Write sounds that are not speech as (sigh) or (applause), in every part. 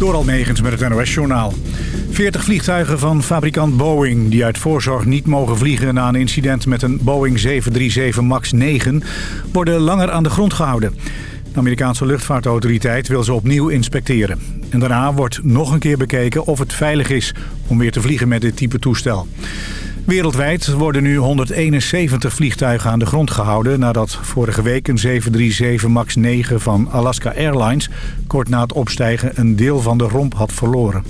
Door Almegens met het NOS-journaal. 40 vliegtuigen van fabrikant Boeing die uit voorzorg niet mogen vliegen... na een incident met een Boeing 737 MAX 9 worden langer aan de grond gehouden. De Amerikaanse luchtvaartautoriteit wil ze opnieuw inspecteren. En daarna wordt nog een keer bekeken of het veilig is om weer te vliegen met dit type toestel. Wereldwijd worden nu 171 vliegtuigen aan de grond gehouden... nadat vorige week een 737 MAX 9 van Alaska Airlines... kort na het opstijgen een deel van de romp had verloren.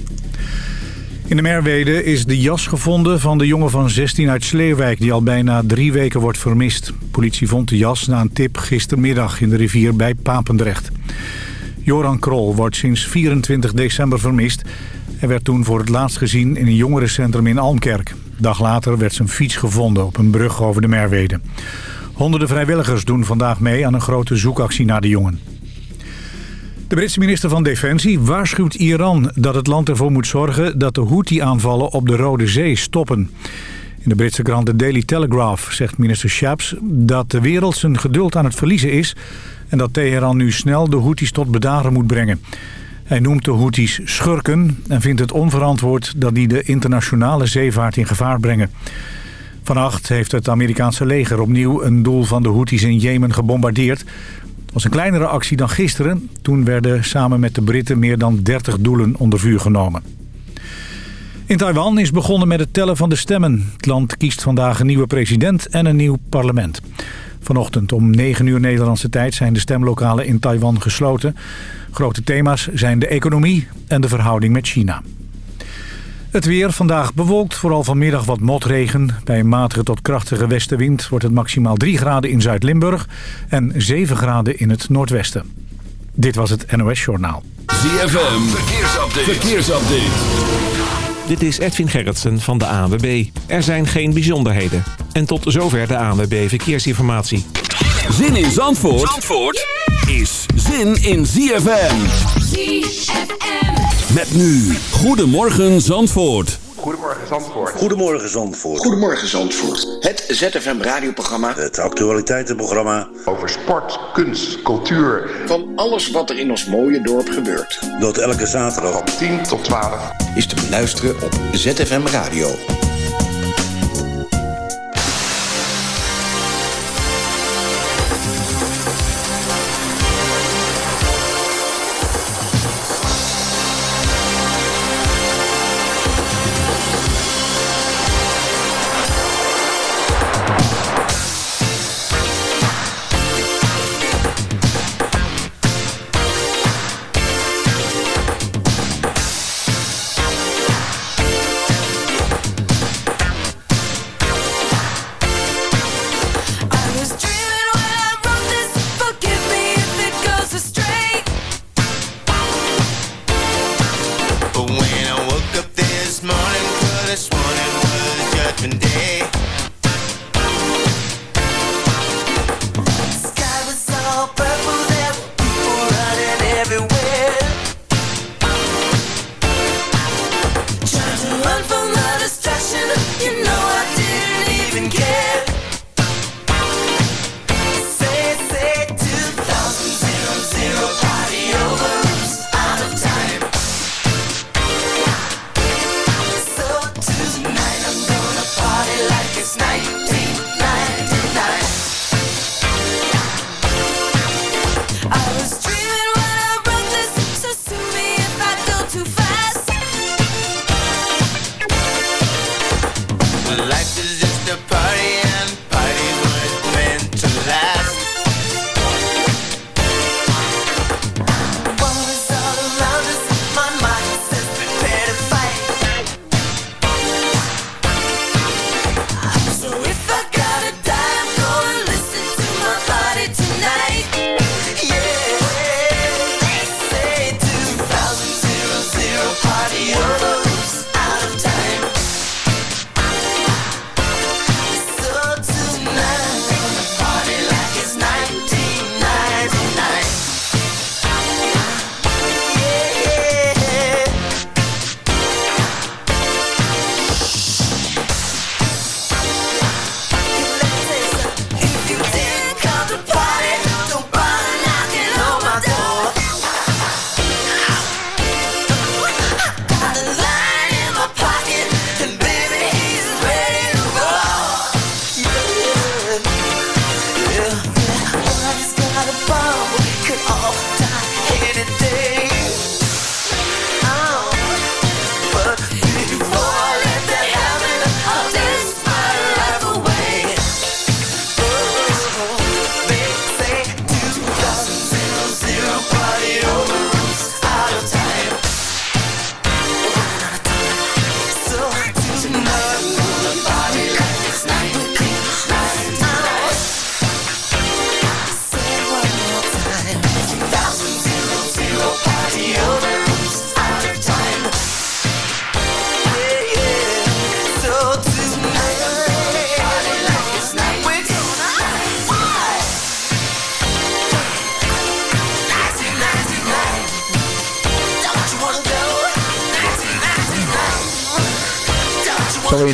In de Merwede is de jas gevonden van de jongen van 16 uit Sleerwijk... die al bijna drie weken wordt vermist. Politie vond de jas na een tip gistermiddag in de rivier bij Papendrecht. Joran Krol wordt sinds 24 december vermist... Hij werd toen voor het laatst gezien in een jongerencentrum in Almkerk. Dag later werd zijn fiets gevonden op een brug over de Merwede. Honderden vrijwilligers doen vandaag mee aan een grote zoekactie naar de jongen. De Britse minister van Defensie waarschuwt Iran dat het land ervoor moet zorgen... dat de Houthi-aanvallen op de Rode Zee stoppen. In de Britse krant The Daily Telegraph zegt minister Shabs... dat de wereld zijn geduld aan het verliezen is... en dat Teheran nu snel de Houthis tot bedaren moet brengen. Hij noemt de Houthis schurken en vindt het onverantwoord dat die de internationale zeevaart in gevaar brengen. Vannacht heeft het Amerikaanse leger opnieuw een doel van de Houthis in Jemen gebombardeerd. Het was een kleinere actie dan gisteren. Toen werden samen met de Britten meer dan 30 doelen onder vuur genomen. In Taiwan is begonnen met het tellen van de stemmen. Het land kiest vandaag een nieuwe president en een nieuw parlement. Vanochtend om 9 uur Nederlandse tijd zijn de stemlokalen in Taiwan gesloten. Grote thema's zijn de economie en de verhouding met China. Het weer vandaag bewolkt, vooral vanmiddag wat motregen. Bij een matige tot krachtige westenwind wordt het maximaal 3 graden in Zuid-Limburg... en 7 graden in het noordwesten. Dit was het NOS Journaal. ZFM, verkeersupdate. verkeersupdate. Dit is Edwin Gerritsen van de ANWB. Er zijn geen bijzonderheden. En tot zover de ANWB Verkeersinformatie. Zin in Zandvoort? Zandvoort? is zin in ZFM. ZFM. Met nu, Goedemorgen Zandvoort. Goedemorgen Zandvoort. Goedemorgen Zandvoort. Goedemorgen Zandvoort. Het ZFM radioprogramma. Het actualiteitenprogramma. Over sport, kunst, cultuur. Van alles wat er in ons mooie dorp gebeurt. Dat elke zaterdag. Van 10 tot 12. Is te beluisteren op ZFM Radio.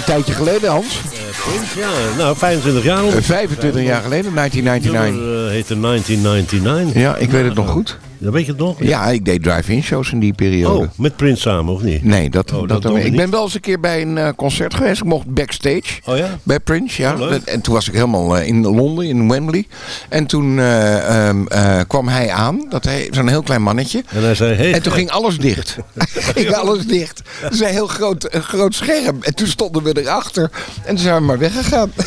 Tijdje geleden, Hans. Ja, nou, 25 jaar al. Eh, 25 jaar geleden, 1999. Eh, heette 1999. Ja, ik weet het nog goed. Dat weet je het nog? Ja, ik deed drive-in shows in die periode. Oh, met Prince samen, of niet? Nee, dat, Oh, dat, dat ik niet. ben wel eens een keer bij een eh, concert geweest. Ik mocht backstage Oh ja? bij Prince, ja. Oh, en toen was ik helemaal eh, in Londen, in Wembley. En toen eh, ehm, eh, kwam hij aan, dat hij- zo'n heel klein mannetje. En hij zei, hey, En toen ging alles dicht. (laughs) (laughs) ging alles dicht. Het is een heel groot, een groot scherm. En toen stonden we erachter. En toen zijn we maar weggegaan. (laughs)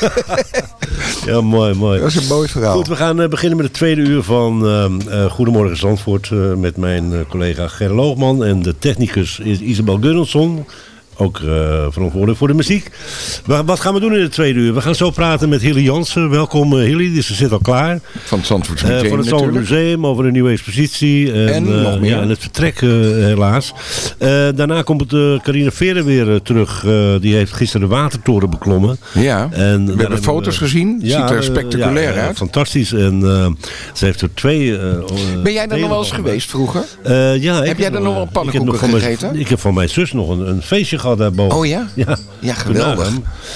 Ja, mooi, mooi. Dat is een mooi verhaal. Goed, we gaan beginnen met het tweede uur van ehm, eh, Goedemorgen Zandvoort. eh, met mijn eh, collega Ger Loogman. En de technicus is Isabel Gunnelsson. Ook eh, verantwoordelijk voor de muziek. Wa- wat gaan we doen in het tweede uur? We gaan zo praten met Hilly Jansen. Welkom uh, Hilly, dus ze zit al klaar. Van het Zandvoorts Eh, Museum van het Zandvoort. Museum over een nieuwe expositie. En, En eh, nog meer. Ja, en het vertrek eh, helaas. Eh, daarna komt eh Carine Veren weer eh, terug. Eh, die heeft gisteren de Watertoren beklommen. Ja, En we hebben foto's we- gezien. Ziet er eh, spectaculair ja, ja, uit. Fantastisch. En eh, ze heeft er twee... eh, eh, Ben jij daar nog wel eens geweest vroeger? eh, ja, ik jij daar nog wel eh, pannenkoeken heb gegeten? Ik heb van mijn zus nog een, een feestje gehad daarboven. Oh ja? Ja, Ja, geweldig.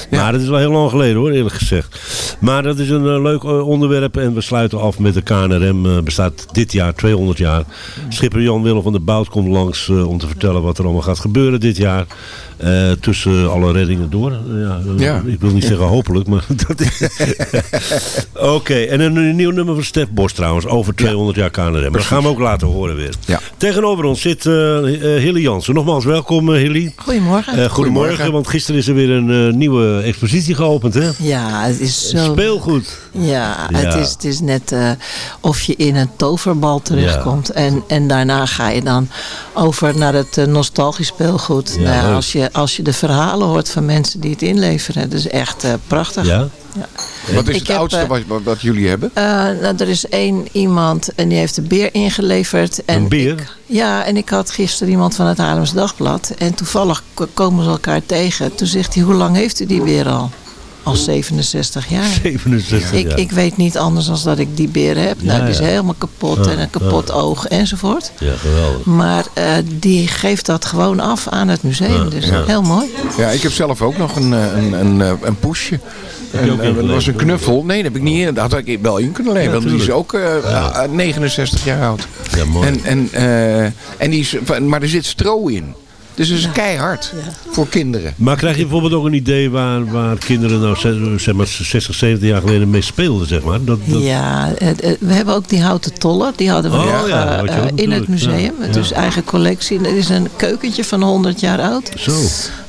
Ja. Maar dat is wel heel lang geleden hoor, eerlijk gezegd. Maar dat is een eh, leuk eh, onderwerp en we sluiten af met de KNRM. eh, bestaat dit jaar 200 jaar. Schipper Jan Willem van der Bout komt langs om te vertellen wat er allemaal gaat gebeuren dit jaar. Eh, tussen alle reddingen door. Ja, Ja. Ik wil niet zeggen hopelijk, maar (laughs) dat is... (laughs) Oké, en een, een nieuw nummer van Stef Bos trouwens, over 200 jaar KNRM. Dat gaan we ook laten horen weer. Ja. Tegenover ons zit eh eh, Hilly Jansen. Nogmaals welkom Hilly. Goedemorgen. Eh, goedemorgen, Goedemorgen. want gisteren is er weer een eh, nieuwe expositie geopend, hè? ja, het is zo. Speelgoed. Ja, Ja. Het, is, het is net eh, of je in een toverbal terechtkomt. En, en daarna ga je dan over naar het nostalgisch speelgoed. Ja, Nou als, je, als je de verhalen hoort van mensen die het inleveren, dat is echt eh, prachtig. Ja? Wat is Ik het heb, oudste eh, wat, wat, wat jullie hebben? Eh, nou, er is één iemand en die heeft de beer ingeleverd. En Een beer? ik- ja, en ik had gisteren iemand van het Haarlems Dagblad. En toevallig komen ze elkaar tegen. Toen zegt hij, hoe lang heeft u die beer al? Al 67 jaar. 67 Ik, jaar. ik weet niet anders dan dat ik die beer heb. Ja, nou, die is ja. helemaal kapot Ja, en een kapot oog enzovoort. Ja, geweldig. Maar eh, die geeft dat gewoon af aan het museum. dus heel mooi. Ja, ik heb zelf ook nog een, eh, een, een, eh, een poesje. En, dat was een knuffel. Nee, dat heb ik niet. in- Dat had ik wel in kunnen leveren. want die is ook eh, eh, 69 jaar oud. Ja, mooi. En, en, eh, en die is, maar er zit stro in. Dus het is keihard voor kinderen. Maar krijg je bijvoorbeeld ook een idee waar, waar kinderen nou ze- zeg maar 60, 70 jaar geleden mee speelden, zeg maar? Dat, dat, Ja, het- het- we hebben ook die houten tollen. Die hadden we Oh, nog ja, eh, had eh, in het museum. Ja, Het is eigen collectie. Het is een keukentje van 100 jaar oud. Zo.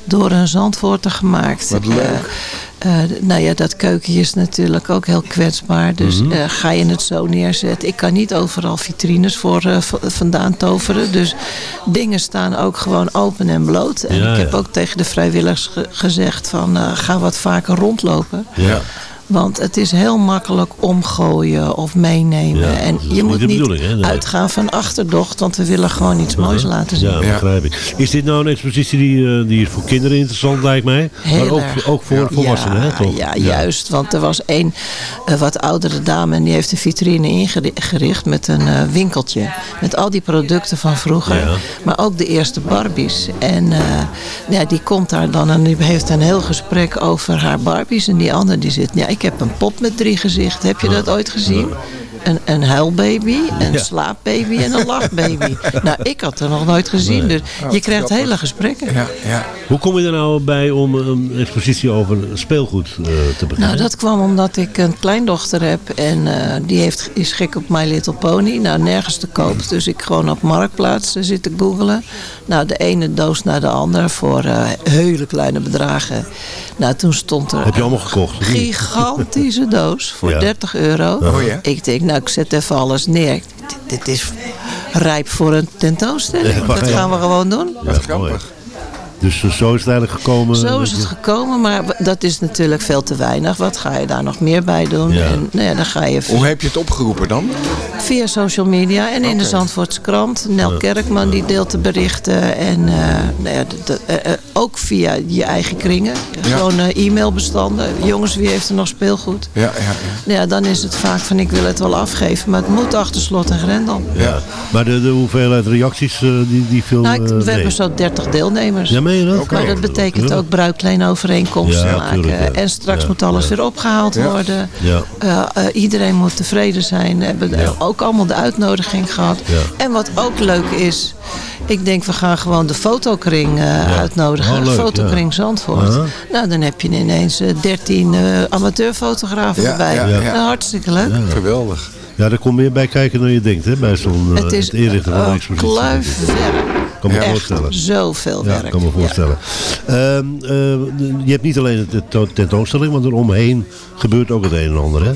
Door een zandvoorter gemaakt. Wat leuk. Eh, nou ja, dat keukentje is natuurlijk ook heel kwetsbaar. Dus Mhm. eh, ga je het zo neerzetten. Ik kan niet overal vitrines voor eh, vandaan toveren. Dus dingen staan ook gewoon open en bloot. En Ja, ik heb ja. ook tegen de vrijwilligers ge- gezegd van ga wat vaker rondlopen. Ja. Want het is heel makkelijk omgooien of meenemen. Ja, en je moet niet bedoeling, hè? Nee. uitgaan van achterdocht. Want we willen gewoon iets moois laten zien. Ja, begrijp ik. Is dit nou een expositie die, eh, die is voor kinderen interessant, lijkt mij? Heel maar ook, erg. ook voor volwassenen, hè, toch? Ja, juist. Want er was één eh, wat oudere dame en die heeft een vitrine ingericht met een eh, winkeltje. Met al die producten van vroeger. Ja. Maar ook de eerste Barbies. En eh, ja, die komt daar dan en die heeft een heel gesprek over haar Barbies. En die andere die zit, ja, ik heb een pop met drie gezichten. Heb je dat ooit gezien? Een, een huilbaby, een Ja. slaapbaby en een lachbaby. (laughs) nou, ik had er nog nooit gezien. Dus je krijgt hele gesprekken. Ja, ja. Hoe kom je er nou bij om een expositie over speelgoed eh, te beginnen? Nou, dat kwam omdat ik een kleindochter heb en eh, die heeft, is gek op My Little Pony. Nou, nergens te koop. Dus ik gewoon op Marktplaats zit te googelen. Nou, de ene doos naar de andere voor eh, hele kleine bedragen. Nou, toen stond er Heb je allemaal een gekocht? niet? gigantische doos voor Ja. 30 euro. Oh ja? Ik denk, nou, ik zet even alles neer. Dit, dit is rijp voor een tentoonstelling. Dat gaan we gewoon doen. Ja, mooi. grappig. Dus zo is het eigenlijk gekomen. Zo is het je- gekomen, maar dat is natuurlijk veel te weinig. Wat ga je daar nog meer bij doen? Ja. En nou ja, dan ga je Hoe heb je het opgeroepen dan? via social media en in de Zandvoortse krant. Nel Kerkman die deelt de berichten. En eh, nou ja, de- de- eh, eh, ook via je eigen kringen. Gewoon e-mailbestanden. Jongens, wie heeft er nog speelgoed? Ja, ja, ja. Nou Ja, dan is het vaak van ik wil het wel afgeven, maar het moet achter slot en grendel. Ja. Maar de, de hoeveelheid reacties die, die veel... Nou, ik- we hebben zo 30 deelnemers. Meen dat? Maar dat betekent ook bruikleenovereenkomsten Ja, maken. tuurlijk, ja. En straks Ja, moet alles ja. weer opgehaald Ja. worden. Ja. Eh, eh, iedereen moet tevreden zijn. We hebben Ja. ook allemaal de uitnodiging gehad. Ja. En wat ook leuk is... Ik denk, we gaan gewoon de fotokring eh, uitnodigen. Oh, leuk, fotokring ja. Zandvoort. Nou, dan heb je ineens eh, 13 eh, amateurfotografen Ja, erbij. ja, ja. Nou, hartstikke leuk. Geweldig. Ja, er komt meer bij kijken dan je denkt, hè, bij zo'n uh, Het is inrichten van een een expositie. kluifwerk. Kan me voorstellen. zoveel Ja, werk. kan me voorstellen. Ehm, eh, je hebt niet alleen de to- tentoonstelling, want er omheen gebeurt ook het een en ander. Hè?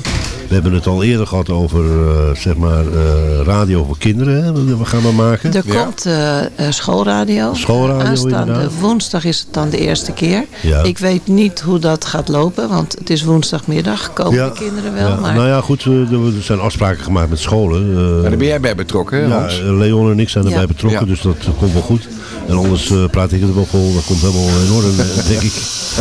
We hebben het al eerder gehad over eh, zeg maar, eh, radio voor kinderen. Hè? We gaan we maken. Er komt eh, schoolradio. Schoolradio, Aanstaande inderdaad. woensdag is het dan de eerste keer. Ja. Ik weet niet hoe dat gaat lopen, want het is woensdagmiddag. Komen de kinderen wel, ja. maar Nou ja, goed, er zijn afspraken gemaakt met scholen. eh, Maar daar ben jij bij betrokken, hè, ja, Hans? Leon en ik zijn erbij Ja. betrokken, Ja. dus dat komt wel goed. En anders eh, praat ik het er wel vol, dat komt helemaal in orde, (laughs) denk ik.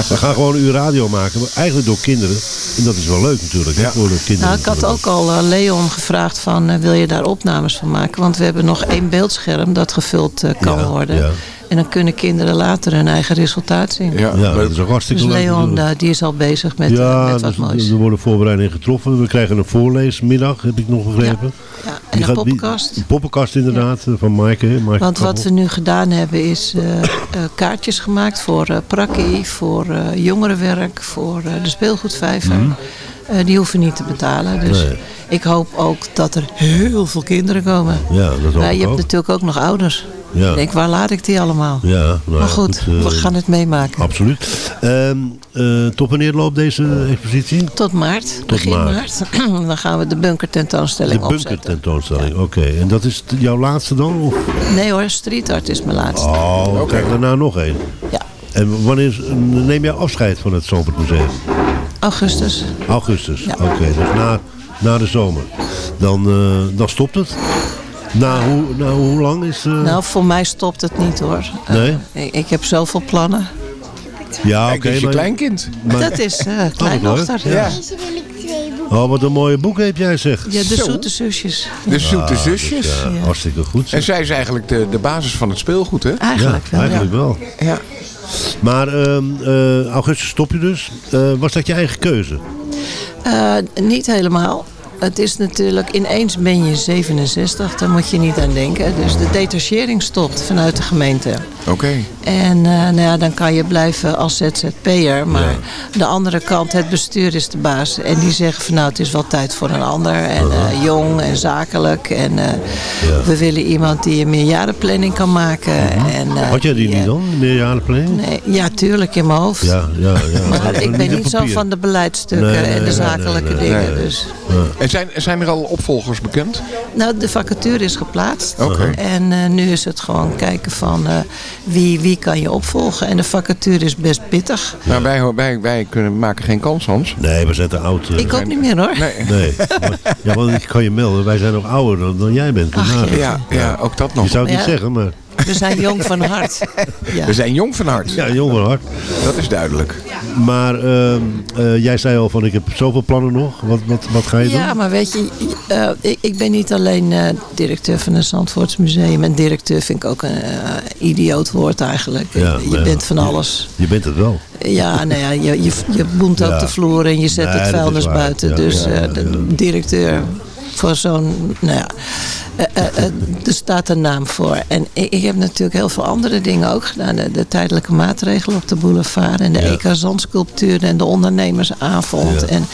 We gaan gewoon een uur radio maken, maar eigenlijk door kinderen. En dat is wel leuk natuurlijk, hè, Ja. voor de kinderen. nou, ik had ook al eh, Leon gevraagd van, eh, wil je daar opnames van maken? Want we hebben nog één beeldscherm dat gevuld kan Ja, worden. En dan kunnen kinderen later hun eigen resultaat zien. Ja, dat is ook hartstikke Dus leuk Leon eh, die is al bezig met, eh, ja, met wat dus moois. er worden voorbereidingen getroffen. We krijgen een voorleesmiddag, heb ik nog begrepen. Ja, en een gaat- die- poppenkast. Een poppenkast inderdaad, van Maaike. Want wat we nu gedaan hebben is eh, eh, kaartjes gemaakt voor eh Prakkie, voor eh, jongerenwerk, voor eh, de speelgoedvijver. Eh, die hoeven niet te betalen. Dus. Nee. ik hoop ook dat er heel veel kinderen komen. Ja, dat Maar ik je hebt natuurlijk ook nog ouders. Ja. Ik denk, waar laat ik die allemaal? Ja, nou maar goed, eh, we gaan het meemaken. Absoluut. Ehm eh, tot wanneer loopt deze expositie? Tot maart, begin maart. maart. (clears throat) Dan gaan we de bunker tentoonstelling De bunker opzetten. tentoonstelling, oké. En dat is jouw laatste dan? Of? Nee hoor, street art is mijn laatste. Oh, krijg je daarna nog één. Ja, En wanneer neem jij afscheid van het Zandvoort Museum? Augustus. Augustus, Ja. oké. dus na, na de zomer. Dan, eh, dan stopt het. Na, hoe, na hoe lang is... eh, Nou, voor mij stopt het niet hoor. Eh, Nee? ik, ik heb zoveel plannen. ja, oké. dit is je kleinkind. maar- Dat is eh leuk. kleindochter. Ja. Oh, wat een mooie boek heb jij zeg. Ja, de Zo. zoete zusjes. De zoete Ah, dus zusjes. ja, Ja. Hartstikke goed. En zij is eigenlijk de, de basis van het speelgoed, hè? Eigenlijk ja, wel. eigenlijk wel. Ja. Maar ehm, eh, augustus stop je dus. Eh, was dat je eigen keuze? Eh, niet helemaal. Het is natuurlijk, ineens ben je 67, daar moet je niet aan denken. Dus de detachering stopt vanuit de gemeente. Oké. En eh, nou ja, dan kan je blijven als ZZP'er. Maar de andere kant, het bestuur is de baas. En die zeggen van nou, het is wel tijd voor een ander. En eh, jong en zakelijk. En eh, we willen iemand die een meerjarenplanning kan maken. en, eh, Had jij die niet dan, de meerjarenplanning? Nee, ja, tuurlijk in mijn hoofd. Ja, ja, ja. (laughs) Maar ik ben niet zo van de beleidsstukken Nee, nee, en de zakelijke nee, nee, dingen. nee. Dus. En zijn, zijn er al opvolgers bekend? Nou, de vacature is geplaatst. Oké. En eh, nu is het gewoon kijken van eh, wie, wie kan je opvolgen. En de vacature is best pittig. Nou, wij, wij, wij kunnen, maken geen kans, Hans. Nee, we zijn te oud. eh. Ik ook niet meer hoor. Nee. Nee. Maar- ja, want ik kan je melden, wij zijn nog ouder dan, dan jij bent. Ach, Ja, ja, ook dat nog. Je zou het niet zeggen, maar We zijn jong van hart. Ja. We zijn jong van hart. ja, jong van hart. Dat is duidelijk. Maar ehm, eh, jij zei al van ik heb zoveel plannen nog. Wat, wat, wat ga je doen? Ja, maar weet je, eh, ik, ik ben niet alleen eh, directeur van het Zandvoorts Museum. En directeur vind ik ook een idioot woord eigenlijk. Ja, je ja. bent van alles. Je bent het wel. Ja, nou ja, je, je, je boemt ook Ja. de vloer en je zet Nee, het vuilnis buiten. Ja, dus eh, directeur voor zo'n, nou ja, eh, eh, eh, er staat een naam voor. En ik, ik heb natuurlijk heel veel andere dingen ook gedaan. De, de tijdelijke maatregelen op de boulevard en de Ja. EK Zandsculptuur en de ondernemersavond. Ja, En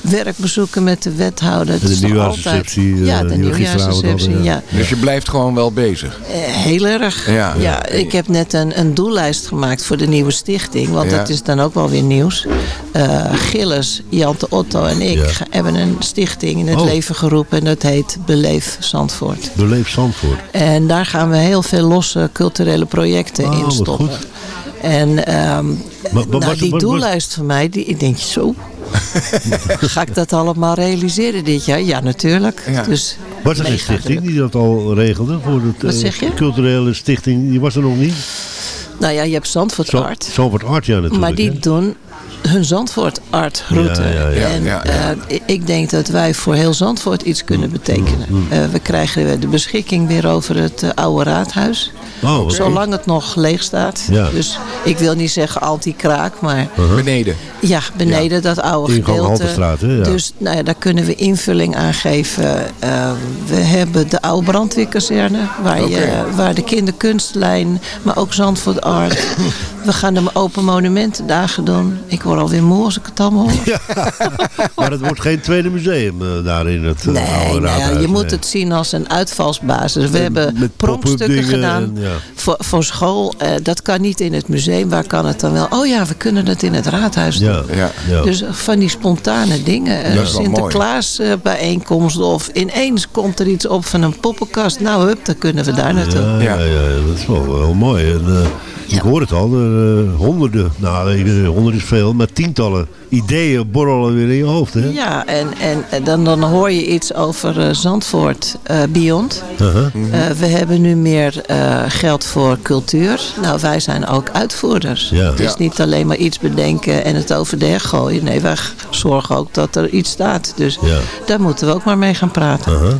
werkbezoeken met de wethouder. En de is toch nieuwjaarsreceptie, altijd- Ja, de nieuwjaarsreceptie, ja. Dus je blijft gewoon wel bezig. Heel erg. Ja. Ja, ik heb net een, een doellijst gemaakt voor de nieuwe stichting. Want Ja. dat is dan ook wel weer nieuws. Eh, Gilles, Jante Otto en ik hebben een stichting in het Oh. leven geroepen. En dat heet Beleef Zandvoort. Beleef Zandvoort. En daar gaan we heel veel losse culturele projecten Oh, in wat stoppen. goed. En ehm, Maar- maar nou, die doellijst van mij, die, ik denk zo... (laughs) Ga ik dat allemaal realiseren dit jaar? Ja, natuurlijk. Ja. Dus Was er een stichting druk. die dat al regelde? Voor zeg je? culturele stichting, die was er nog niet? Nou ja, je hebt Zandvoort Zo- Art. Zandvoort Art, ja natuurlijk. Maar die hè? doen hun Zandvoort Art route. Ja, ja, ja. En Ja, ja. eh, ik- denk dat wij voor heel Zandvoort iets kunnen Mm, betekenen. Eh, we krijgen de beschikking weer over het eh, oude raadhuis. Oh. Zolang het nog leeg staat. Ja. Dus ik wil niet zeggen anti-kraak, maar Beneden. ja, beneden dat oude gedeelte. Hè? Ja. Dus nou ja, daar kunnen we invulling aan geven. We hebben de oude brandweerkazerne, waar, je, waar de kinderkunstlijn, maar ook Zandvoort Art. (coughs) we gaan de open monumentendagen doen. Ik word alweer moe als ik het allemaal hoor. (laughs) Maar het wordt geen tweede museum eh, daar in het eh, Nee, oude nou ja, raadhuis, je moet nee. het zien als een uitvalsbasis. We En hebben met pronkstukken gedaan en, ja. voor, voor school. Eh, dat kan niet in het museum. Waar kan het dan wel? Oh ja, we kunnen het in het raadhuis doen. Ja, Ja. Dus van die spontane dingen. Sinterklaas eh, bijeenkomst of ineens komt er iets op van een poppenkast. Nou hup, dan kunnen we daar naartoe. Ja, ja, ja, dat is wel, wel mooi. En, Ik hoor het al, honderden, nou ik- honderd is veel, maar tientallen ideeën borrelen weer in je hoofd. Hè? Ja, en, en dan, dan hoor je iets over eh, Zandvoort eh, Beyond. Uh-huh. Eh, we hebben nu meer eh, geld voor cultuur. Nou, wij zijn ook uitvoerders. Ja. Het is Ja. niet alleen maar iets bedenken en het over de heg gooien. Nee, wij zorgen ook dat er iets staat. Dus Ja. daar moeten we ook maar mee gaan praten. Uh-huh.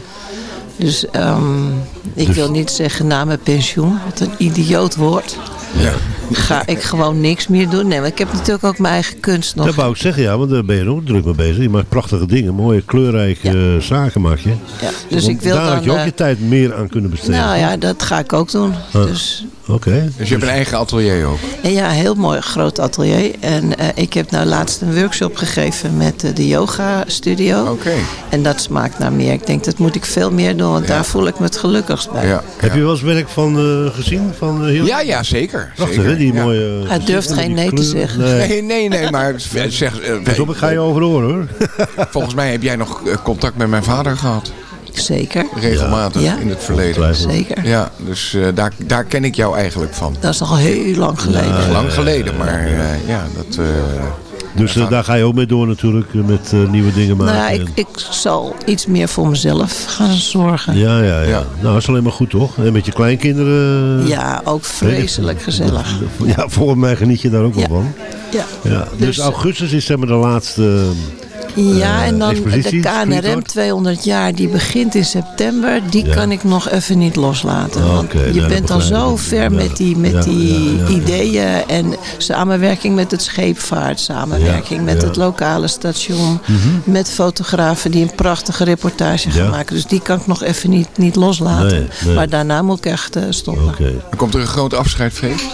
Dus ehm, ik Dus- wil niet zeggen na mijn pensioen. Wat een idioot woord. Ja. Ga ik gewoon niks meer doen. Nee, maar ik heb natuurlijk ook mijn eigen kunst nog. Dat wou ik zeggen, ja, want daar ben je ook druk mee bezig. Je maakt prachtige dingen, mooie kleurrijke eh, zaken maak je. Ja, dus Want ik wil daar dan... had je ook eh, je tijd meer aan kunnen besteden. nou ja, dat ga ik ook doen. Ah. Dus Oké. Dus je hebt een eigen atelier ook. En ja, heel mooi groot atelier. En eh, ik heb nou laatst een workshop gegeven met de yoga studio. Oké. En dat smaakt naar meer. Ik denk dat moet ik veel meer doen, want Ja. daar voel ik me het gelukkigst bij. Ja. Heb je wel eens werk van eh, gezien? Van, heel... Ja, ja, zeker. Prachtig, zeker. hè? Die Ja. mooie... Hij durft geen nee te zeggen. Nee. Nee, nee, nee, maar (laughs) zeg, Pas op, ik ga je overhoren hoor. (laughs) volgens mij heb jij nog eh, contact met mijn vader gehad. Zeker, Regelmatig Ja. in het verleden. Zeker. Ja, dus eh, daar, daar ken ik jou eigenlijk van. Dat is al heel lang geleden. Dat is lang geleden, maar eh, ja, dat... eh, Dus eh, daar ga je ook mee door natuurlijk, eh, met eh, nieuwe dingen maken. Nou ik, ik zal iets meer voor mezelf gaan zorgen. ja, ja, ja, Ja. Nou, dat is alleen maar goed toch? En met je kleinkinderen... Ja, ook vreselijk gezellig. Ja, volgens mij geniet je daar ook wel Ja. van. Ja. Ja, dus, Dus, augustus is zeg maar de laatste... Ja, Eh, en dan de KNRM art? 200 jaar, die begint in september. Die Ja. kan ik nog even niet loslaten. Oké, Want nou, je dat bent al zo ver Ja. met die, met Ja, die ja, ja, ja. ideeën. En samenwerking met het scheepvaart. Samenwerking Ja, met ja. het lokale station. Met fotografen die een prachtige reportage gaan maken. Dus die kan ik nog even niet, niet loslaten. Nee, nee. Maar daarna moet ik echt eh, stoppen. Oké. dan komt er een groot afscheidfeest.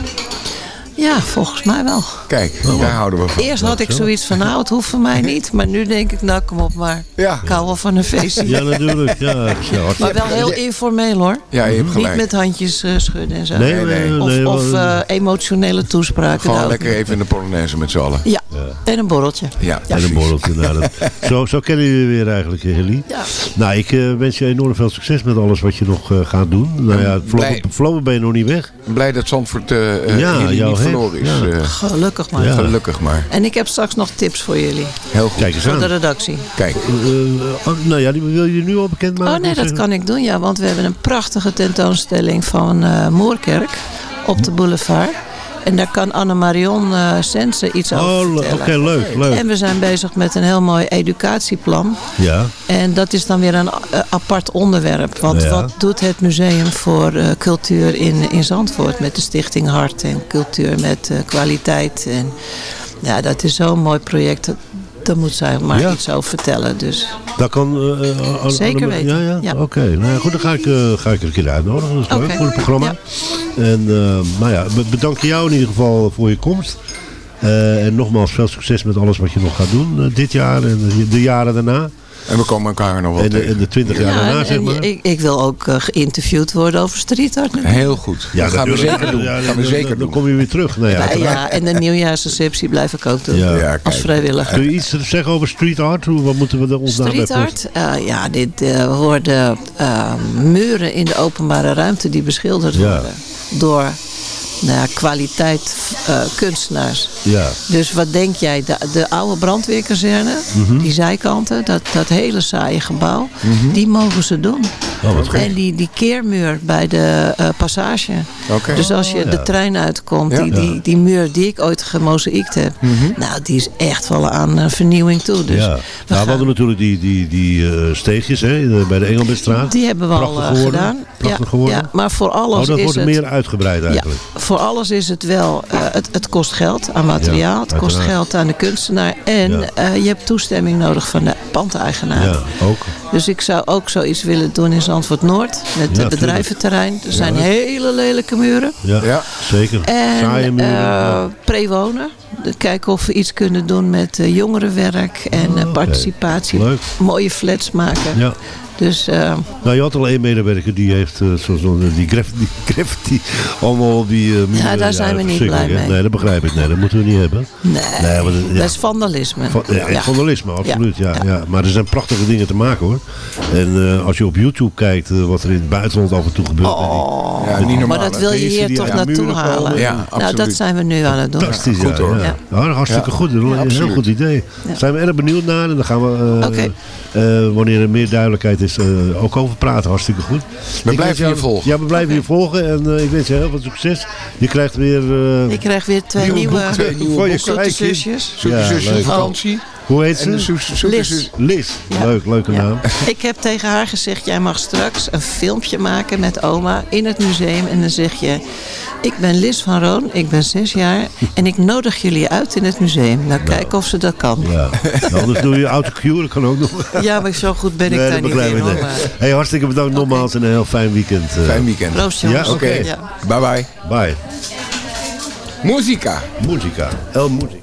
Ja, volgens mij wel. Kijk, daar houden we van. Eerst had ik zoiets van, nou, het hoeft voor mij niet. Maar nu denk ik, nou, kom op maar. Ja. Ik hou wel van een feestje. Ja, natuurlijk. Ja, (laughs) ja, Maar wel heel informeel hoor. Ja, je hebt Niet gelijk. met handjes eh, schudden en zo. Nee, Nee, nee, nee. Of, nee, of wel- eh, emotionele toespraken. Gewoon nou, lekker even in de Polonaise met z'n allen. Ja, en een borreltje. Ja, En precies. een borreltje. Nou, dat- (laughs) zo, zo kennen jullie weer eigenlijk, eh, Hilly. Ja. Nou, ik eh, wens je enorm veel succes met alles wat je nog eh, gaat doen. Nou ja, blij- voorlopig ben je nog niet weg. Blij dat Zandvoort eh eh, Ja, jou Ja. eh, Gelukkig maar. Ja. Gelukkig maar. En ik heb straks nog tips voor jullie. Heel goed. Kijk eens Voor de redactie. Kijk. Eh, oh, nou ja, die wil je nu al bekendmaken? Oh nee, dat kan ik doen. Ja, want we hebben een prachtige tentoonstelling van eh Moerkerk op de boulevard. En daar kan Anne-Marion eh Sense iets over Oh, le- vertellen. oké, leuk, leuk. En we zijn bezig met een heel mooi educatieplan. Ja, En dat is dan weer een eh, apart onderwerp. Want Ja. wat doet het museum voor eh, cultuur in, in Zandvoort? Met de stichting Hart en cultuur met kwaliteit. En ja, dat is zo'n mooi project. Dat- moet zij maar Ja. iets over vertellen. Dus dat kan... Anne- Zeker weten, Ja, ja? ja. Oké, nou ja, goed, dan ga ik, eh, ga ik er een keer uitnodigen. Dat is leuk Oké, voor het programma. En eh, nou ja, be- bedank jou in ieder geval voor je komst. En nogmaals, veel succes met alles wat je nog gaat doen dit jaar en de jaren daarna. En we komen elkaar nog wel En de, tegen. en de 20 jaar ja, daarna, en, zeg maar. ik, ik wil ook eh, geïnterviewd worden over street art. natuurlijk. Heel goed. dat gaan we zeker doen. Gaan we zeker dan, kom je weer terug. Nou ja, Ja, en de nieuwjaarsreceptie blijf ik ook doen. Ja. Ja, kijk. Als vrijwilliger. Kun je iets zeggen over street art? Hoe, wat moeten we er ons daarbij Street art, eh, ja, dit eh, worden eh, muren in de openbare ruimte die beschilderd Ja. worden door nou ja, kwaliteit eh, kunstenaars. Ja. Dus wat denk jij, de, de oude brandweerkazerne, Mhm. die zijkanten, dat, dat hele saaie gebouw, Mhm. die mogen ze doen. Oh, wat goed. en die, die keermuur bij de eh, passage. Oké. Dus als je Oh, ja. de trein uitkomt, Ja. die, die, die muur die ik ooit gemozaïekt heb, Mhm. nou die is echt wel aan eh, vernieuwing toe. Dus ja. we Nou, we hadden natuurlijk die, die, die eh, steegjes hè, bij de Engelbertstraat. die hebben we al Prachtig gedaan. Prachtig ja, geworden. ja, maar voor alles oh, dat is wordt het... meer uitgebreid eigenlijk. Voor alles is het wel, eh, het, het kost geld aan materiaal, Ja, het kost geld aan de kunstenaar en Ja. eh, je hebt toestemming nodig van de pandeigenaar. Ja, ook. Dus ik zou ook zoiets willen doen in Zandvoort Noord, met Ja, het bedrijventerrein. Er zijn Ja. hele lelijke muren. Ja, Ja. zeker. Saaie En muren. eh ja. prewonen. De- Kijken of we iets kunnen doen met eh, jongerenwerk en eh, participatie. Leuk. Mooie flats maken. Ja. Dus eh, Nou, je had al één medewerker die heeft eh, zo, zo, die graff- die (laughs) graffiti allemaal op die eh, muren. daar zijn we niet blij hè? mee. Nee, dat begrijp ik. Nee, dat moeten we niet hebben. nee, Nee, want, ja. dat is vandalisme. Van, ja, Ja. Vandalisme, absoluut. Ja. Ja. Ja, Maar er zijn prachtige dingen te maken hoor. En eh, als je op YouTube kijkt wat er in het buitenland af en toe gebeurt. die- Oh, Ja, niet normaal. maar dat wil je hier toch naartoe halen. Ja, nou, absoluut. dat zijn we nu aan het doen. Fantastisch, Goed, ja. hoor. Ja. Ja. Ja, hartstikke Ja. goed. Een heel goed idee. Daar zijn we erg benieuwd naar. En dan gaan we, eh, Oké. Eh, wanneer er meer duidelijkheid is, eh, ook over praten. Hartstikke goed. We Ik blijven jou- je volgen. Ja, we blijven je volgen. En eh, ik wens je heel veel succes. Je krijgt weer... eh, Ik krijg weer twee Nieuwe nieuwe, boeken. nieuwe Voor je boeken. zoete kijkje. zusjes. Zoete Ja, zusjes leuk. vakantie. Hoe heet ze? Liz. Liz. Ja. Leuk, leuke Ja. naam. (laughs) Ik heb tegen haar gezegd, jij mag straks een filmpje maken met oma in het museum. En dan zeg je, ik ben Liz van Roon, ik ben zes jaar en ik nodig jullie uit in het museum. Nou, kijk of ze dat kan. Ja. Nou, (laughs) Anders doe je autocue, dat kan ook nog. Ja, maar zo goed ben ik Nee, daar niet in ik hoor. Maar... Hey, hartstikke bedankt nogmaals en een heel fijn weekend. eh. Fijn weekend. Proost jongens. Ja, oké. Ja. Bye bye. Bye. Muzika. Muzika. El Muziek.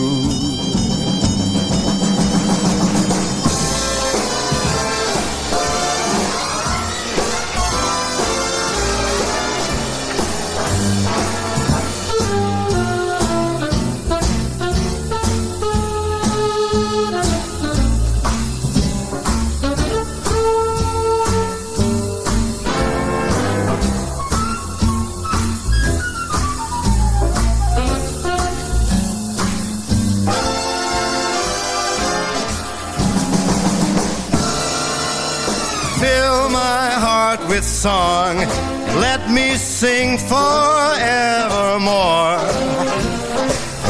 Song, let me sing forevermore.